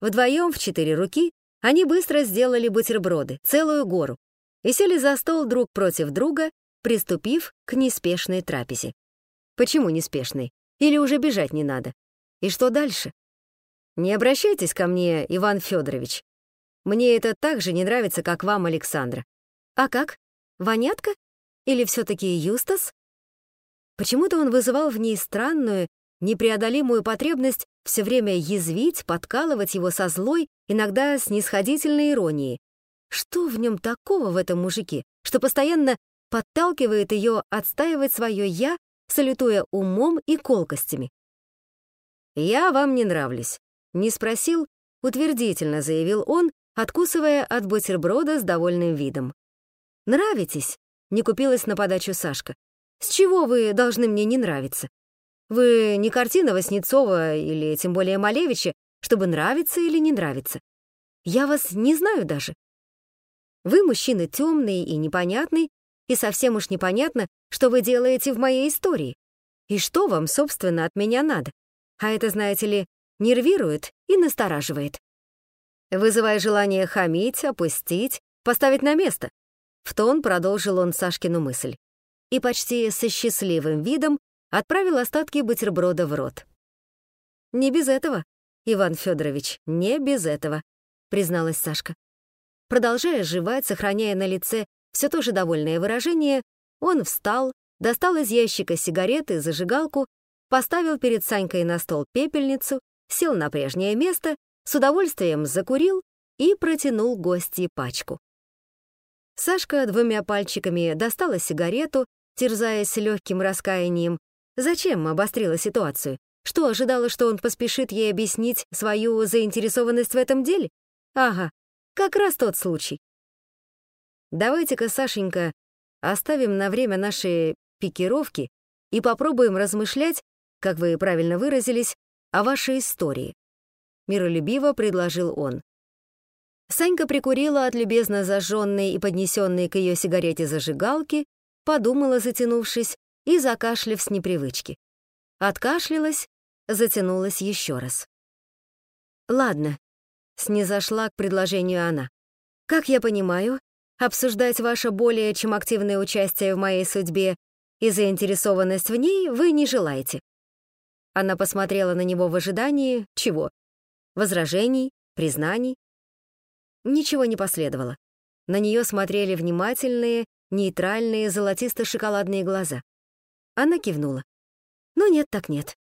Вдвоем в четыре руки они быстро сделали бутерброды, целую гору, и сели за стол друг против друга, приступив к неспешной трапезе. Почему неспешной? Или уже бежать не надо? И что дальше? Не обращайтесь ко мне, Иван Федорович. Мне это так же не нравится, как вам, Александра. А как? Вонятка? Или все таки Юстас? Почему-то он вызывал в ней странную, непреодолимую потребность все время язвить, подкалывать его со злой, иногда снисходительной иронией. Что в нем такого в этом мужике, что постоянно подталкивает ее отстаивать свое «я», салютуя умом и колкостями? «Я вам не нравлюсь», — не спросил, утвердительно заявил он, откусывая от бутерброда с довольным видом. «Нравитесь?» — не купилась на подачу Сашка. «С чего вы должны мне не нравиться? Вы не картина Васнецова или тем более Малевича, чтобы нравиться или не нравиться. Я вас не знаю даже. Вы мужчина темный и непонятный, и совсем уж непонятно, что вы делаете в моей истории. И что вам, собственно, от меня надо? А это, знаете ли, нервирует и настораживает. Вызывая желание хамить, опустить, поставить на место. В тон продолжил он Сашкину мысль. И почти со счастливым видом отправил остатки бутерброда в рот. «Не без этого, Иван Федорович, не без этого», — призналась Сашка. Продолжая жевать, сохраняя на лице все то же довольное выражение, он встал, достал из ящика сигареты и зажигалку, поставил перед Санькой на стол пепельницу, сел на прежнее место, с удовольствием закурил и протянул гостье пачку. Сашка двумя пальчиками достала сигарету, терзаясь легким раскаянием, Зачем обострила ситуацию? Что, ожидала, что он поспешит ей объяснить свою заинтересованность в этом деле? Ага, как раз тот случай. Давайте-ка, Сашенька, оставим на время наши пикировки и попробуем размышлять, как вы правильно выразились, о вашей истории. Миролюбиво предложил он. Санька прикурила от любезно зажженной и поднесенной к ее сигарете зажигалки, подумала, затянувшись, и закашляв с непривычки. Откашлялась, затянулась еще раз. «Ладно», — снизошла к предложению она. «Как я понимаю, обсуждать ваше более чем активное участие в моей судьбе и заинтересованность в ней вы не желаете». Она посмотрела на него в ожидании чего? Возражений, признаний? Ничего не последовало. На нее смотрели внимательные, нейтральные золотисто-шоколадные глаза. Она кивнула. «Ну нет, так нет.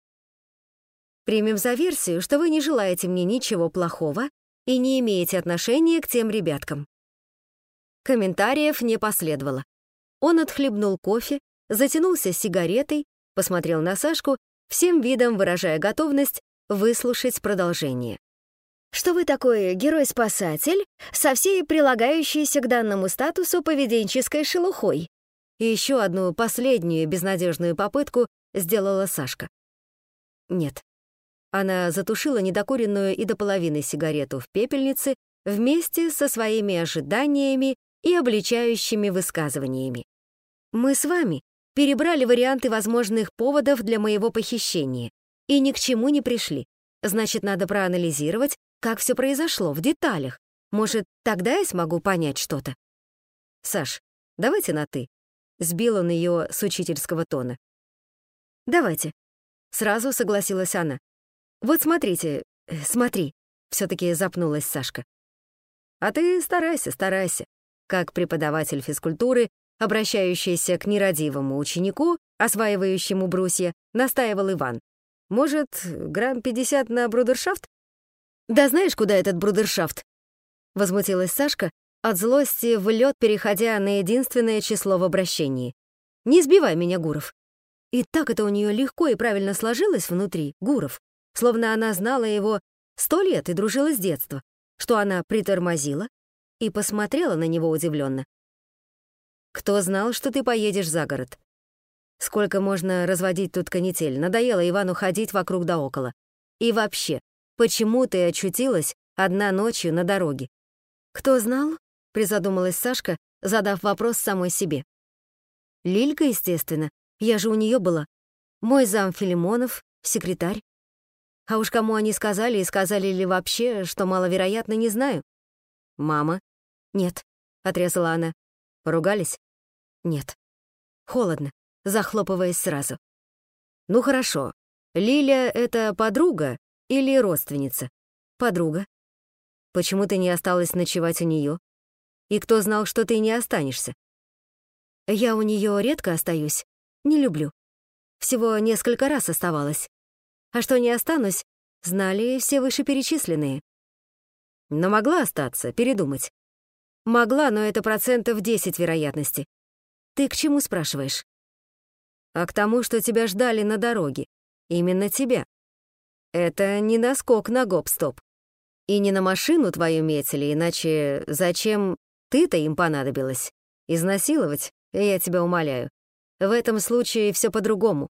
Примем за версию, что вы не желаете мне ничего плохого и не имеете отношения к тем ребяткам». Комментариев не последовало. Он отхлебнул кофе, затянулся сигаретой, посмотрел на Сашку, всем видом выражая готовность выслушать продолжение. «Что вы такой герой-спасатель со всей прилагающейся к данному статусу поведенческой шелухой?» И еще одну последнюю безнадежную попытку сделала Сашка. Нет. Она затушила недокуренную и до половины сигарету в пепельнице вместе со своими ожиданиями и обличающими высказываниями. Мы с вами перебрали варианты возможных поводов для моего похищения и ни к чему не пришли. Значит, надо проанализировать, как все произошло в деталях. Может, тогда я смогу понять что-то. Саш, давайте на «ты». Сбил он ее с учительского тона. «Давайте», — сразу согласилась она. «Вот смотрите, э, смотри», — все-таки запнулась Сашка. «А ты старайся, старайся», как преподаватель физкультуры, обращающийся к нерадивому ученику, осваивающему брусья, настаивал Иван. «Может, грамм пятьдесят на брудершафт?» «Да знаешь, куда этот брудершафт?» Возмутилась Сашка, от злости в лед переходя на единственное число в обращении. «Не сбивай меня, Гуров». И так это у нее легко и правильно сложилось внутри, Гуров, словно она знала его сто лет и дружила с детства, что она притормозила и посмотрела на него удивленно. «Кто знал, что ты поедешь за город?» Сколько можно разводить тут канитель? Надоело Ивану ходить вокруг да около. И вообще, почему ты очутилась одна ночью на дороге? Кто знал? призадумалась Сашка, задав вопрос самой себе. Лилька, естественно, я же у нее была. Мой зам Филимонов, секретарь. А уж кому они сказали и сказали ли вообще, что маловероятно, не знаю. Мама? Нет, отрезала она. Поругались? Нет. Холодно, захлопываясь сразу. Ну хорошо, Лиля — это подруга или родственница? Подруга. Почему ты не осталась ночевать у нее? И кто знал, что ты не останешься? Я у нее редко остаюсь, не люблю. Всего несколько раз оставалась. А что не останусь, знали все вышеперечисленные. Но могла остаться, передумать. Могла, но это процентов 10 вероятности. Ты к чему спрашиваешь? А к тому, что тебя ждали на дороге. Именно тебя. Это не наскок на гоп-стоп. И не на машину твою метили, иначе зачем ты-то им понадобилась? Изнасиловать? Я тебя умоляю. В этом случае все по-другому.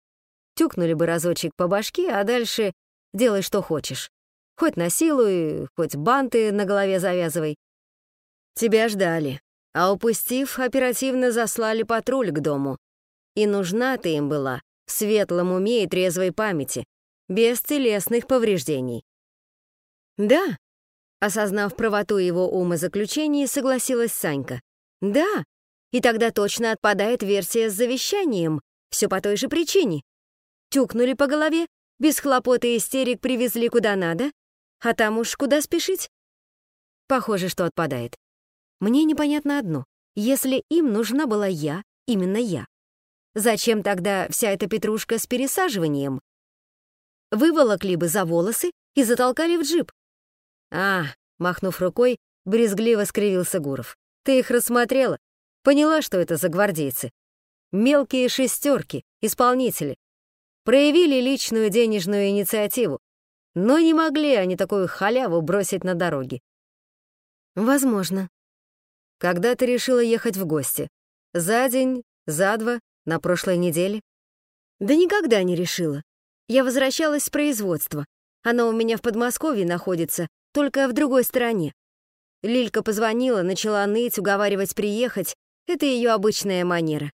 Тюкнули бы разочек по башке, а дальше делай, что хочешь. Хоть насилуй, хоть банты на голове завязывай. Тебя ждали, а упустив, оперативно заслали патруль к дому. И нужна ты им была в светлом уме и трезвой памяти, без телесных повреждений. Да, осознав правоту его умозаключений, согласилась Санька. Да, и тогда точно отпадает версия с завещанием, все по той же причине. Тюкнули по голове, без хлопот и истерик привезли куда надо, а там уж куда спешить? Похоже, что отпадает. Мне непонятно одно. Если им нужна была я, именно я, зачем тогда вся эта петрушка с пересаживанием? Выволокли бы за волосы и затолкали в джип. А, махнув рукой, брезгливо скривился Гуров. Ты их рассмотрела? Поняла, что это за гвардейцы? Мелкие шестерки, исполнители. Проявили личную денежную инициативу, но не могли они такую халяву бросить на дороге. Возможно. Когда ты решила ехать в гости? За день, за два, на прошлой неделе? Да никогда не решила. Я возвращалась с производства. Оно у меня в Подмосковье находится, только в другой стороне. Лилька позвонила, начала ныть, уговаривать приехать. Это ее обычная манера.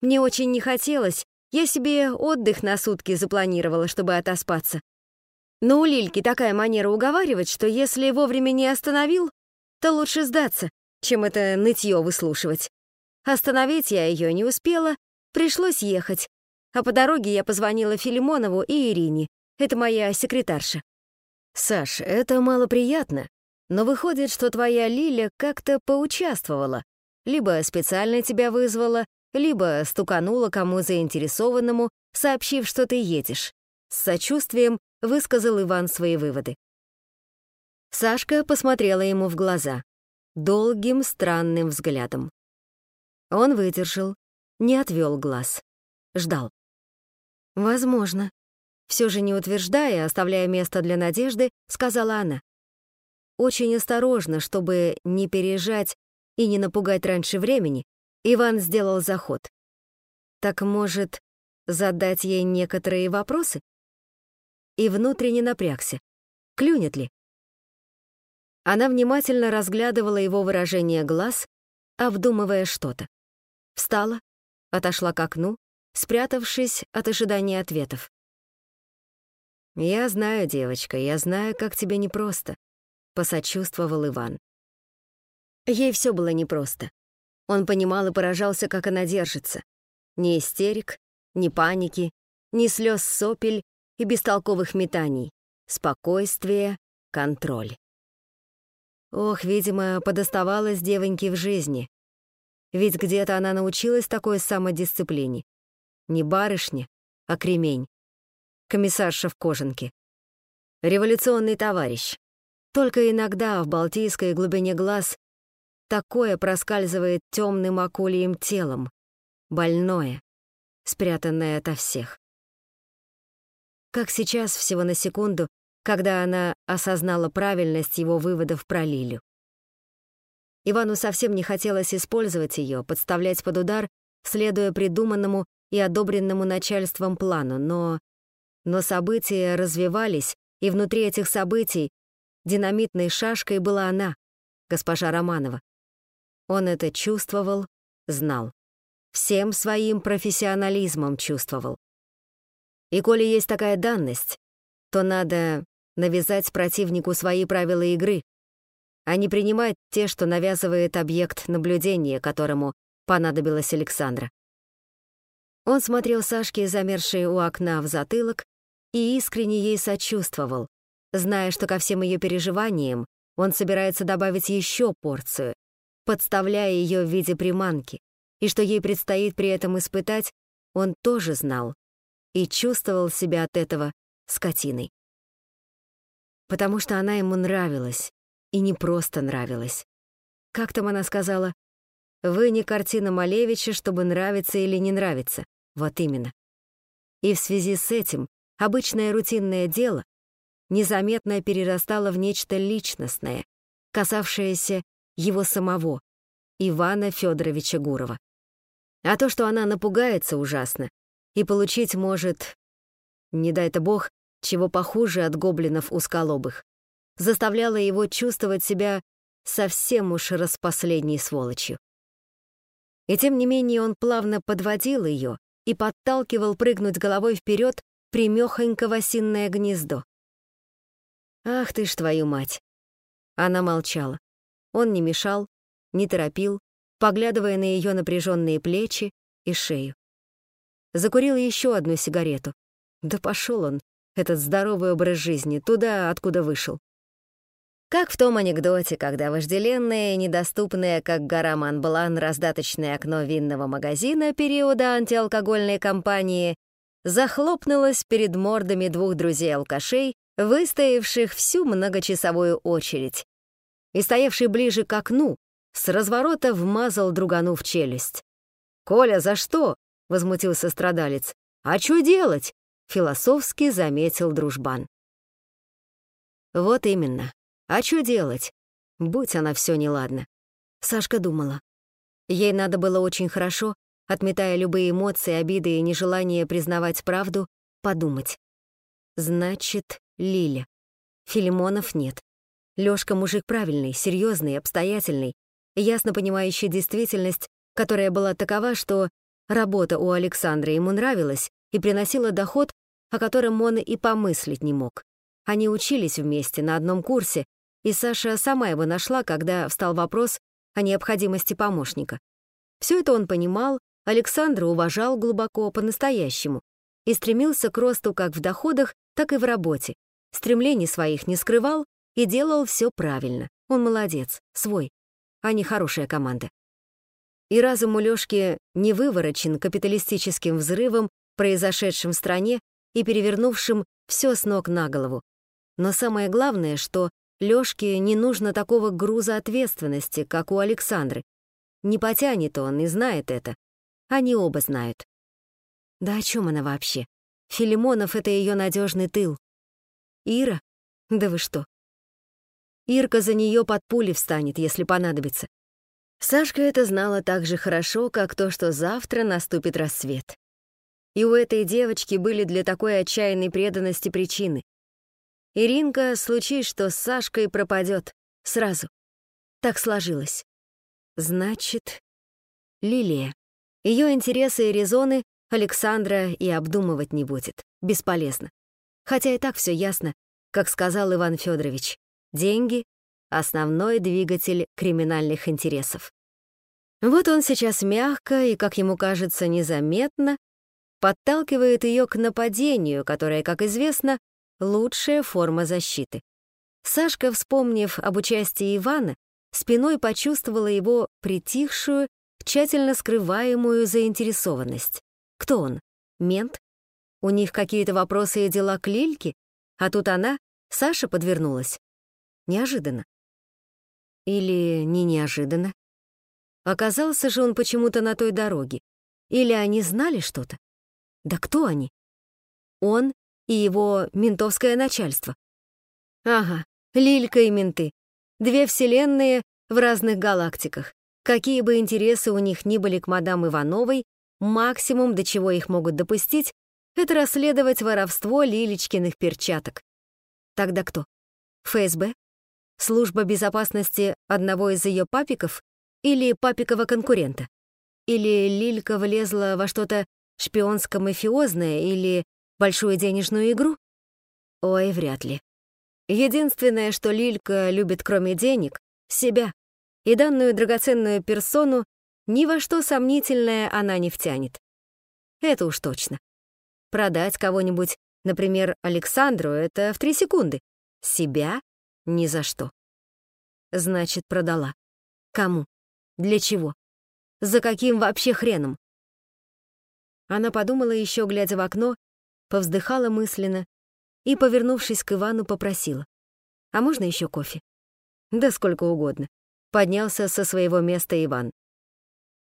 Мне очень не хотелось, я себе отдых на сутки запланировала, чтобы отоспаться. Но у Лильки такая манера уговаривать, что если вовремя не остановил, то лучше сдаться, чем это нытье выслушивать. Остановить я ее не успела, пришлось ехать. А по дороге я позвонила Филимонову и Ирине. Это моя секретарша. «Саш, это малоприятно, но выходит, что твоя Лиля как-то поучаствовала. Либо специально тебя вызвала, либо стуканула кому заинтересованному, сообщив, что ты едешь. С сочувствием высказал Иван свои выводы. Сашка посмотрела ему в глаза, долгим странным взглядом. Он выдержал, не отвел глаз, ждал. «Возможно», все же не утверждая, оставляя место для надежды, сказала она. Очень осторожно, чтобы не пережать и не напугать раньше времени, Иван сделал заход. Так может, задать ей некоторые вопросы? и внутренне напрягся. Клюнет ли? Она внимательно разглядывала его выражение глаз, обдумывая что-то. Встала, отошла к окну, спрятавшись от ожидания ответов. «Я знаю, девочка, я знаю, как тебе непросто», — посочувствовал Иван. Ей все было непросто. Он понимал и поражался, как она держится. Ни истерик, ни паники, ни слез сопель и бестолковых метаний, спокойствие, контроль. Ох, видимо, подоставалась девоньке в жизни. Ведь где-то она научилась такой самодисциплине. Не барышня, а кремень. Комиссарша в кожанке. Революционный товарищ. Только иногда в балтийской глубине глаз такое проскальзывает темным акулием телом, больное, спрятанное ото всех как сейчас всего на секунду, когда она осознала правильность его выводов про Лилю. Ивану совсем не хотелось использовать ее, подставлять под удар, следуя придуманному и одобренному начальством плану, но... Но события развивались, и внутри этих событий динамитной шашкой была она, госпожа Романова. Он это чувствовал, знал. Всем своим профессионализмом чувствовал. И коли есть такая данность, то надо навязать противнику свои правила игры, а не принимать те, что навязывает объект наблюдения, которому понадобилась Александра. Он смотрел Сашке, замершей у окна, в затылок, и искренне ей сочувствовал, зная, что ко всем ее переживаниям он собирается добавить еще порцию, подставляя ее в виде приманки, и что ей предстоит при этом испытать, он тоже знал и чувствовал себя от этого скотиной. Потому что она ему нравилась, и не просто нравилась. Как там она сказала? «Вы не картина Малевича, чтобы нравиться или не нравиться». Вот именно. И в связи с этим обычное рутинное дело незаметно перерастало в нечто личностное, касавшееся его самого, Ивана Федоровича Гурова. А то, что она напугается ужасно и получить может, не дай-то бог, чего похуже от гоблинов узколобых, заставляло его чувствовать себя совсем уж распоследней сволочью. И тем не менее он плавно подводил ее и подталкивал прыгнуть головой вперед примехонько в осинное гнездо. «Ах ты ж твою мать!» Она молчала. Он не мешал, не торопил, поглядывая на ее напряженные плечи и шею. Закурил еще одну сигарету. Да пошел он, этот здоровый образ жизни, туда, откуда вышел. Как в том анекдоте, когда вожделенное недоступное, как гора Монблан, раздаточное окно винного магазина периода антиалкогольной кампании захлопнулось перед мордами двух друзей-алкашей, выстоявших всю многочасовую очередь, и стоявший ближе к окну, с разворота вмазал другану в челюсть. «Коля, за что?» — возмутился страдалец. «А что делать?» — философски заметил дружбан. Вот именно. А что делать? Будь она все неладно. Сашка думала. Ей надо было очень хорошо, отметая любые эмоции, обиды и нежелание признавать правду, подумать. Значит, Лиля. Филимонов нет. Лёшка мужик правильный, серьезный, обстоятельный, ясно понимающий действительность, которая была такова, что работа у Александра ему нравилась и приносила доход, о котором он и помыслить не мог. Они учились вместе на одном курсе, и Саша сама его нашла, когда встал вопрос о необходимости помощника. Все это он понимал, Александра уважал глубоко, по-настоящему, и стремился к росту как в доходах, так и в работе. Стремлений своих не скрывал и делал все правильно. Он молодец, свой а не хорошая команда. И разум у Лёшки не выворочен капиталистическим взрывом, произошедшим в стране и перевернувшим все с ног на голову. Но самое главное, что Лёшке не нужно такого груза ответственности, как у Александры. Не потянет он и знает это. Они оба знают. Да о чем она вообще? Филимонов — это ее надежный тыл. Ира? Да вы что? Ирка за нее под пули встанет, если понадобится. Сашка это знала так же хорошо, как то, что завтра наступит рассвет. И у этой девочки были для такой отчаянной преданности причины. Иринка, случись, что с Сашкой пропадет сразу. Так сложилось. Значит, Лилия. Ее интересы и резоны Александра и обдумывать не будет. Бесполезно. Хотя и так все ясно, как сказал Иван Федорович. Деньги — основной двигатель криминальных интересов. Вот он сейчас мягко и, как ему кажется, незаметно подталкивает ее к нападению, которое, как известно, лучшая форма защиты. Сашка, вспомнив об участии Ивана, спиной почувствовала его притихшую, тщательно скрываемую заинтересованность. Кто он? Мент? У них какие-то вопросы и дела к Лильке? А тут она, Саша, подвернулась. Неожиданно. Или не неожиданно. Оказался же он почему-то на той дороге. Или они знали что-то? Да кто они? Он и его ментовское начальство. Ага, Лилька и менты. Две вселенные в разных галактиках. Какие бы интересы у них ни были к мадам Ивановой, максимум, до чего их могут допустить, это расследовать воровство Лилечкиных перчаток. Тогда кто? ФСБ? Служба безопасности одного из ее папиков или папикова конкурента? Или Лилька влезла во что-то шпионско-мафиозное или большую денежную игру? Ой, вряд ли. Единственное, что Лилька любит кроме денег — себя. И данную драгоценную персону ни во что сомнительное она не втянет. Это уж точно. Продать кого-нибудь, например, Александру, это в три секунды. Себя — ни за что. Значит, продала. Кому? Для чего? За каким вообще хреном? Она подумала еще, глядя в окно, повздыхала мысленно и, повернувшись к Ивану, попросила. «А можно еще кофе?» «Да сколько угодно». Поднялся со своего места Иван.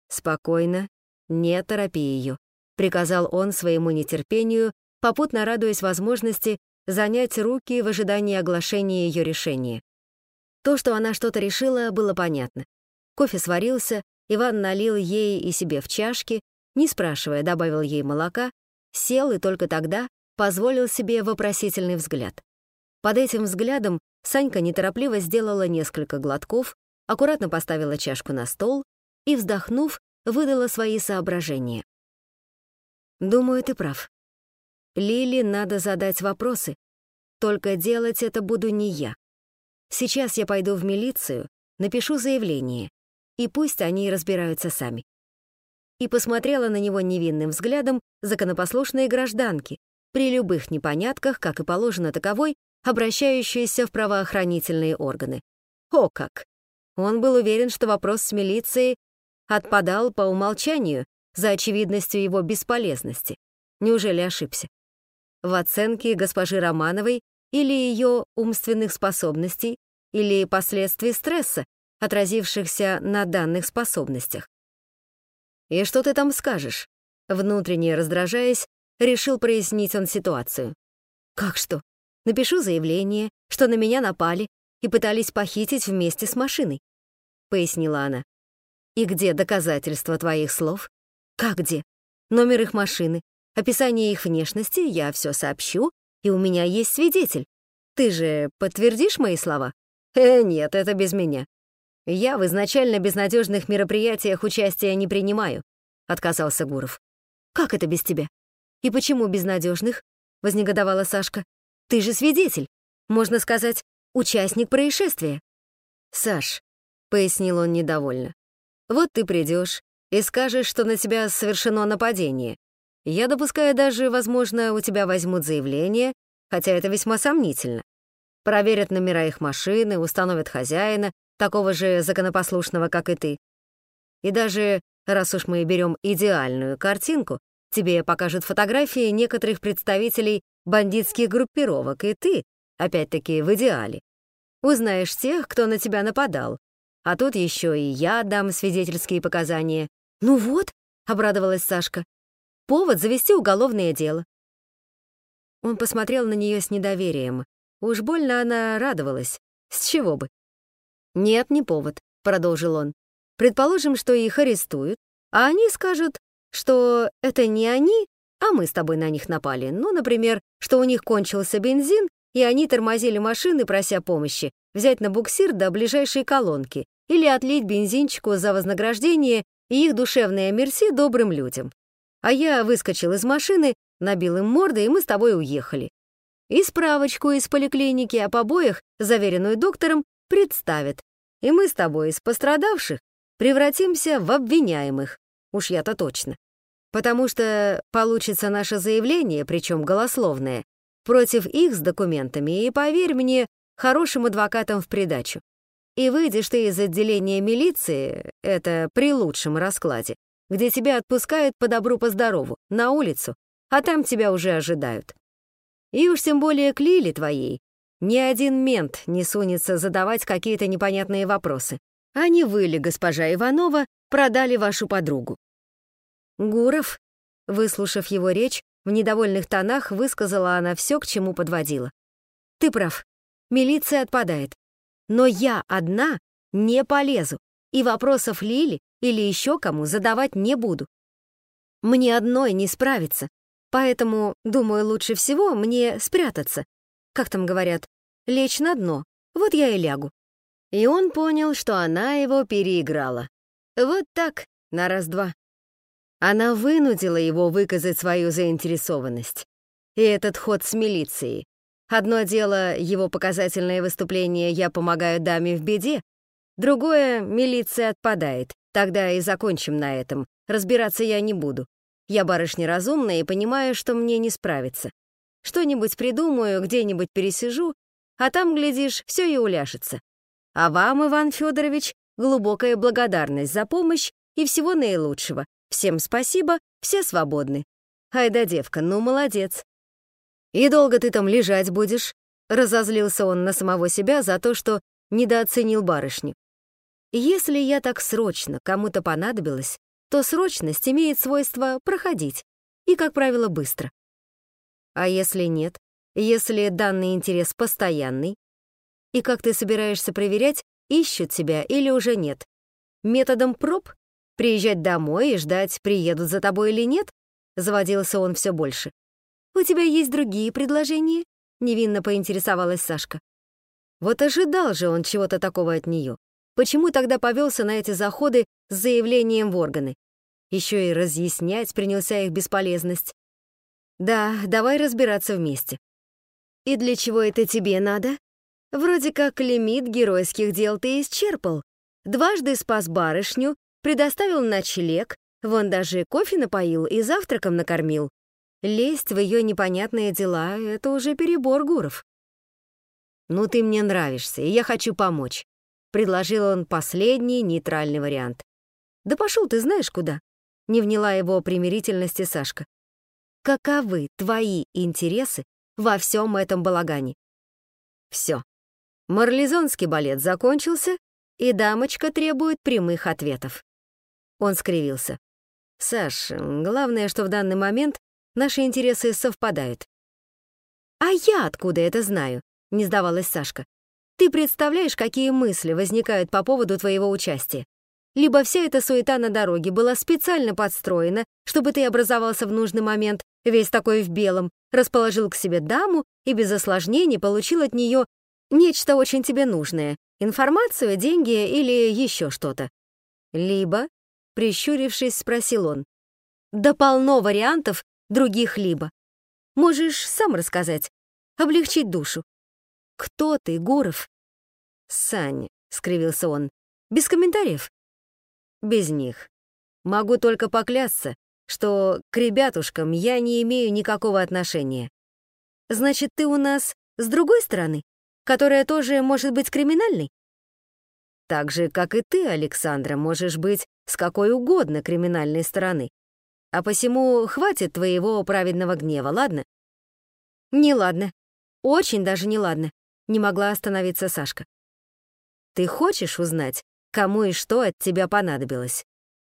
«Спокойно, не торопи ее», — приказал он своему нетерпению, попутно радуясь возможности занять руки в ожидании оглашения ее решения. То, что она что-то решила, было понятно. Кофе сварился, Иван налил ей и себе в чашки, не спрашивая, добавил ей молока, сел и только тогда позволил себе вопросительный взгляд. Под этим взглядом Санька неторопливо сделала несколько глотков, аккуратно поставила чашку на стол и, вздохнув, выдала свои соображения. «Думаю, ты прав. Лили надо задать вопросы, только делать это буду не я. Сейчас я пойду в милицию, напишу заявление, и пусть они разбираются сами». И посмотрела на него невинным взглядом законопослушные гражданки, при любых непонятках, как и положено таковой, обращающейся в правоохранительные органы. О как! Он был уверен, что вопрос с милицией отпадал по умолчанию за очевидностью его бесполезности. Неужели ошибся? В оценке госпожи Романовой или ее умственных способностей, или последствий стресса, отразившихся на данных способностях. «И что ты там скажешь?» Внутренне раздражаясь, решил прояснить он ситуацию. «Как что? Напишу заявление, что на меня напали и пытались похитить вместе с машиной», — пояснила она. «И где доказательства твоих слов? Как где? Номер их машины, описание их внешности, я все сообщу, и у меня есть свидетель. Ты же подтвердишь мои слова? Э, нет, это без меня. Я в изначально безнадежных мероприятиях участия не принимаю, отказался Гуров. Как это без тебя? И почему безнадежных? вознегодовала Сашка. Ты же свидетель, можно сказать, участник происшествия. Саш, пояснил он недовольно. Вот ты придешь и скажешь, что на тебя совершено нападение. Я допускаю даже, возможно, у тебя возьмут заявление, хотя это весьма сомнительно. Проверят номера их машины, установят хозяина, такого же законопослушного, как и ты. И даже, раз уж мы берем идеальную картинку, тебе покажут фотографии некоторых представителей бандитских группировок, и ты, опять-таки, в идеале. Узнаешь тех, кто на тебя нападал, а тут еще и я дам свидетельские показания. Ну вот, обрадовалась Сашка. Повод завести уголовное дело. Он посмотрел на нее с недоверием. Уж больно она радовалась. С чего бы? Нет, не повод, продолжил он. Предположим, что их арестуют, а они скажут, что это не они, а мы с тобой на них напали. Ну, например, что у них кончился бензин, и они тормозили машины, прося помощи, взять на буксир до ближайшей колонки или отлить бензинчику за вознаграждение и их душевное мерси добрым людям. А я выскочил из машины, набил им морды, и мы с тобой уехали. И справочку из поликлиники о побоях, заверенную доктором, представят. И мы с тобой из пострадавших превратимся в обвиняемых. Уж я-то точно. Потому что получится наше заявление, причем голословное, против их с документами, и, поверь мне, хорошим адвокатом в придачу. И выйдешь ты из отделения милиции, это при лучшем раскладе, где тебя отпускают по добру, по здорову, на улицу, а там тебя уже ожидают. И уж тем более к Лиле твоей ни один мент не сунется задавать какие-то непонятные вопросы. А не вы ли, госпожа Иванова, продали вашу подругу?» Гуров, выслушав его речь, в недовольных тонах высказала она все, к чему подводила. «Ты прав, милиция отпадает. Но я одна не полезу, и вопросов Лили или еще кому задавать не буду. Мне одной не справиться, поэтому, думаю, лучше всего мне спрятаться. Как там говорят, лечь на дно, вот я и лягу. И он понял, что она его переиграла. Вот так, на раз-два. Она вынудила его выказать свою заинтересованность. И этот ход с милицией, Одно дело — его показательное выступление «Я помогаю даме в беде», другое — милиция отпадает, тогда и закончим на этом, разбираться я не буду. Я барышня разумная и понимаю, что мне не справиться. Что-нибудь придумаю, где-нибудь пересижу, а там, глядишь, все и уляшется. А вам, Иван Федорович, глубокая благодарность за помощь и всего наилучшего. Всем спасибо, все свободны. Ай да девка, ну молодец. И долго ты там лежать будешь? Разозлился он на самого себя за то, что недооценил барышню. Если я так срочно кому-то понадобилась, то срочность имеет свойство проходить, и, как правило, быстро. А если нет, если данный интерес постоянный, и как ты собираешься проверять, ищут тебя или уже нет? Методом проб? Приезжать домой и ждать, приедут за тобой или нет? Заводился он все больше. «У тебя есть другие предложения?» — невинно поинтересовалась Сашка. Вот ожидал же он чего-то такого от нее. Почему тогда повелся на эти заходы с заявлением в органы? Еще и разъяснять принялся их бесполезность. Да, давай разбираться вместе. И для чего это тебе надо? Вроде как лимит геройских дел ты исчерпал. Дважды спас барышню, предоставил ночлег, вон даже кофе напоил и завтраком накормил. Лезть в ее непонятные дела — это уже перебор, Гуров. «Ну, ты мне нравишься, и я хочу помочь», — предложил он последний нейтральный вариант. «Да пошел ты знаешь куда», — не вняла его примирительности Сашка. «Каковы твои интересы во всем этом балагане?» Все. Марлезонский балет закончился, и дамочка требует прямых ответов. Он скривился. «Саш, главное, что в данный момент наши интересы совпадают». «А я откуда это знаю?» — не сдавалась Сашка. «Ты представляешь, какие мысли возникают по поводу твоего участия? Либо вся эта суета на дороге была специально подстроена, чтобы ты образовался в нужный момент, весь такой в белом, расположил к себе даму и без осложнений получил от нее нечто очень тебе нужное, информацию, деньги или еще что-то. Либо, прищурившись, спросил он, да полно вариантов других либо. Можешь сам рассказать, облегчить душу. «Кто ты, Гуров?» «Сань», — скривился он, — «без комментариев?» «Без них. Могу только поклясться, что к ребятушкам я не имею никакого отношения. Значит, ты у нас с другой стороны, которая тоже может быть криминальной?» «Так же, как и ты, Александра, можешь быть с какой угодно криминальной стороны. А посему хватит твоего праведного гнева, ладно?» «Не ладно. Очень даже не ладно. Не могла остановиться Сашка. «Ты хочешь узнать, кому и что от тебя понадобилось?»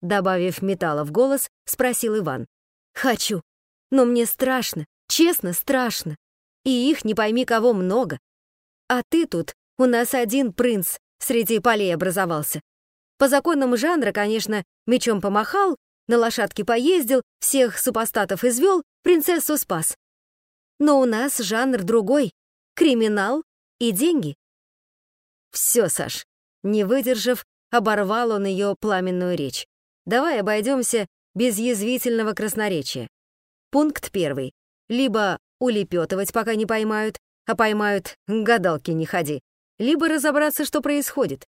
Добавив металла в голос, спросил Иван. «Хочу. Но мне страшно, честно страшно. И их не пойми кого много. А ты тут, у нас один принц среди полей образовался. По законам жанра, конечно, мечом помахал, на лошадке поездил, всех супостатов извел, принцессу спас. Но у нас жанр другой. Криминал и деньги. Все, Саш, не выдержав, оборвал он ее пламенную речь. Давай обойдемся без язвительного красноречия. Пункт первый. Либо улепетывать, пока не поймают, а поймают, гадалки не ходи. Либо разобраться, что происходит.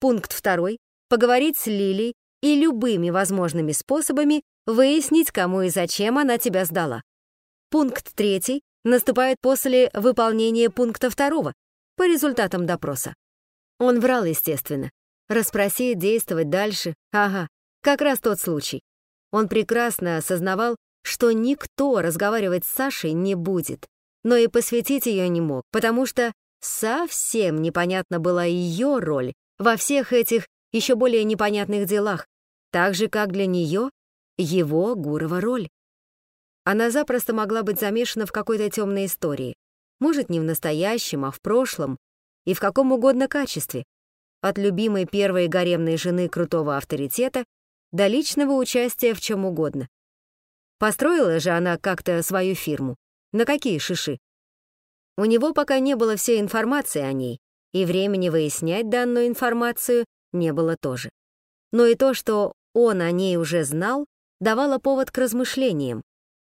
Пункт второй. Поговорить с Лилей и любыми возможными способами выяснить, кому и зачем она тебя сдала. Пункт третий наступает после выполнения пункта второго, по результатам допроса. Он врал, естественно. Расспросить, действовать дальше. Ага, как раз тот случай. Он прекрасно осознавал, что никто разговаривать с Сашей не будет, но и посвятить ее не мог, потому что совсем непонятна была ее роль во всех этих еще более непонятных делах, так же, как для нее его Гурова роль. Она запросто могла быть замешана в какой-то темной истории, может, не в настоящем, а в прошлом, и в каком угодно качестве, от любимой первой гаремной жены крутого авторитета до личного участия в чем угодно. Построила же она как-то свою фирму. На какие шиши? У него пока не было всей информации о ней, и времени выяснять данную информацию не было тоже. Но и то, что он о ней уже знал, давало повод к размышлениям.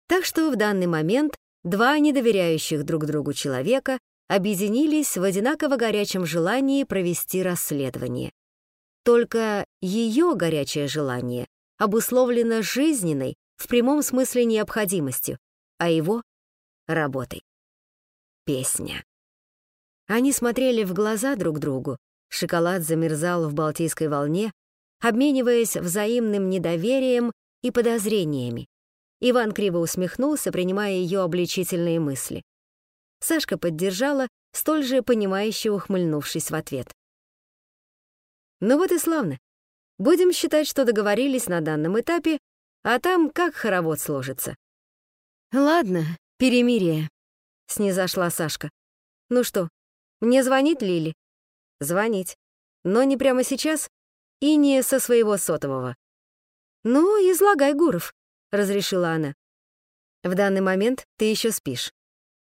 Так что в данный момент Два недоверяющих друг другу человека объединились в одинаково горячем желании провести расследование. Только ее горячее желание обусловлено жизненной, в прямом смысле необходимостью, а его — работой. Песня. Они смотрели в глаза друг другу, шоколад замерзал в Балтийской волне, обмениваясь взаимным недоверием и подозрениями. Иван криво усмехнулся, принимая ее обличительные мысли. Сашка поддержала, столь же понимающе ухмыльнувшись в ответ. «Ну вот и славно. Будем считать, что договорились на данном этапе, а там как хоровод сложится». «Ладно, перемирие», — снизошла Сашка. «Ну что, мне звонит Лили?» «Звонить. Но не прямо сейчас и не со своего сотового». «Ну, излагай, Гуров», — разрешила она. «В данный момент ты еще спишь.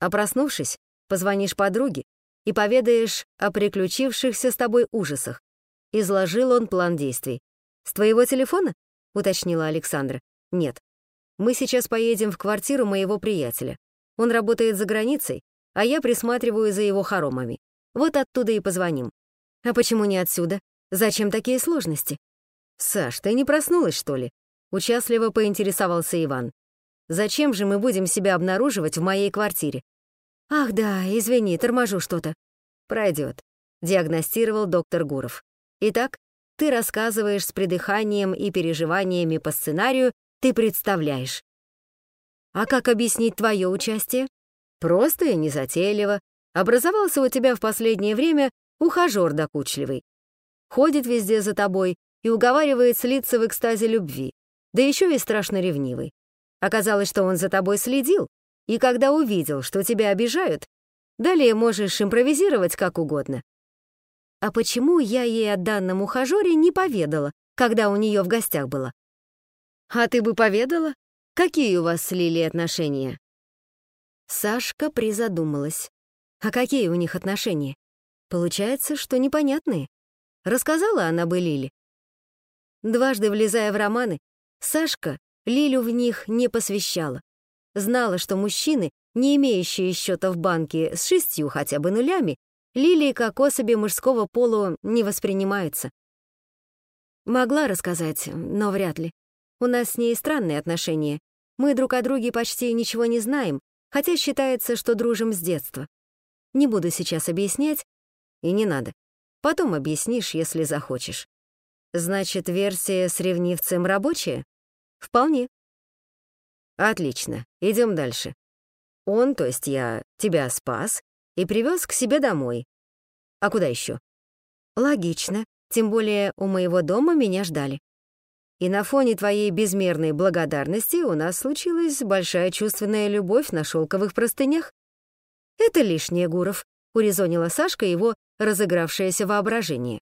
А проснувшись, позвонишь подруге и поведаешь о приключившихся с тобой ужасах. Изложил он план действий. «С твоего телефона?» — уточнила Александра. «Нет. Мы сейчас поедем в квартиру моего приятеля. Он работает за границей, а я присматриваю за его хоромами. Вот оттуда и позвоним. А почему не отсюда? Зачем такие сложности? Саш, ты не проснулась, что ли? Участливо поинтересовался Иван. Зачем же мы будем себя обнаруживать в моей квартире? Ах да, извини, торможу что-то. Пройдет, диагностировал доктор Гуров. Итак, ты рассказываешь с придыханием и переживаниями по сценарию, ты представляешь. А как объяснить твое участие? Просто и незатейливо. Образовался у тебя в последнее время ухажёр докучливый. Ходит везде за тобой и уговаривает слиться в экстазе любви, да еще и страшно ревнивый. Оказалось, что он за тобой следил, и когда увидел, что тебя обижают, далее можешь импровизировать как угодно. А почему я ей о данном ухажёре не поведала, когда у нее в гостях была? А ты бы поведала? Какие у вас с Лилией отношения? Сашка призадумалась. А какие у них отношения? Получается, что непонятные. Рассказала она бы Лиле. Дважды влезая в романы, Сашка Лилю в них не посвящала. Знала, что мужчины, не имеющие счета в банке с шестью хотя бы нулями, Лилии как особи мужского пола не воспринимаются. Могла рассказать, но вряд ли. У нас с ней странные отношения. Мы друг о друге почти ничего не знаем, хотя считается, что дружим с детства. Не буду сейчас объяснять, и не надо. Потом объяснишь, если захочешь. Значит, версия с ревнивцем рабочая? Вполне. Отлично, идем дальше. Он, то есть я, тебя спас и привез к себе домой. А куда еще? Логично, тем более у моего дома меня ждали. И на фоне твоей безмерной благодарности у нас случилась большая чувственная любовь на шелковых простынях. Это лишнее, Гуров, урезонила Сашка его разыгравшееся воображение.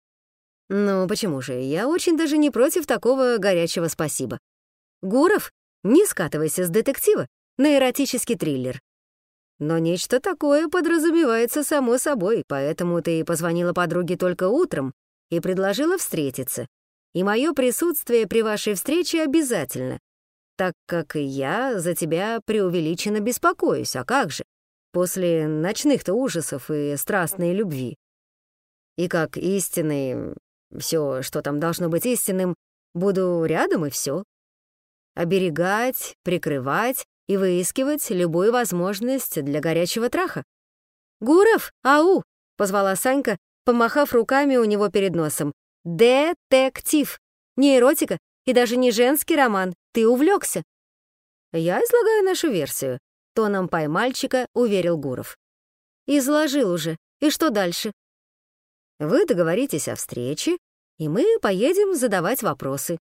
Ну, почему же, я очень даже не против такого горячего спасибо. Гуров, не скатывайся с детектива на эротический триллер. Но нечто такое подразумевается само собой, поэтому ты позвонила подруге только утром и предложила встретиться. И мое присутствие при вашей встрече обязательно, так как я за тебя преувеличенно беспокоюсь, а как же, после ночных-то ужасов и страстной любви. И как истинный, все, что там должно быть истинным, буду рядом и все оберегать, прикрывать и выискивать любую возможность для горячего траха. «Гуров, ау!» — позвала Санька, помахав руками у него перед носом. «Детектив! Не эротика и даже не женский роман. Ты увлекся. «Я излагаю нашу версию», — тоном поймальчика уверил Гуров. «Изложил уже. И что дальше?» «Вы договоритесь о встрече, и мы поедем задавать вопросы.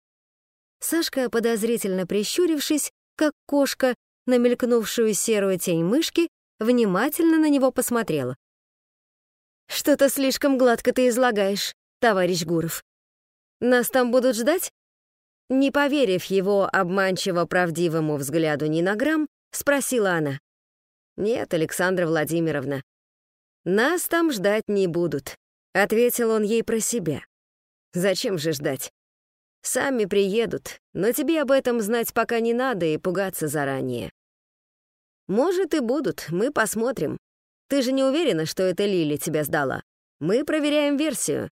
Сашка, подозрительно прищурившись, как кошка, на мелькнувшую серую тень мышки, внимательно на него посмотрела. «Что-то слишком гладко ты излагаешь, товарищ Гуров. Нас там будут ждать?» Не поверив его обманчиво правдивому взгляду ни на грамм, спросила она. «Нет, Александра Владимировна, нас там ждать не будут», — ответил он ей про себя. «Зачем же ждать? Сами приедут, но тебе об этом знать пока не надо и пугаться заранее. Может, и будут, мы посмотрим. Ты же не уверена, что это Лили тебя сдала? Мы проверяем версию.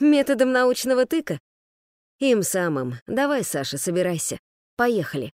Методом научного тыка? Им самым. Давай, Саша, собирайся. Поехали.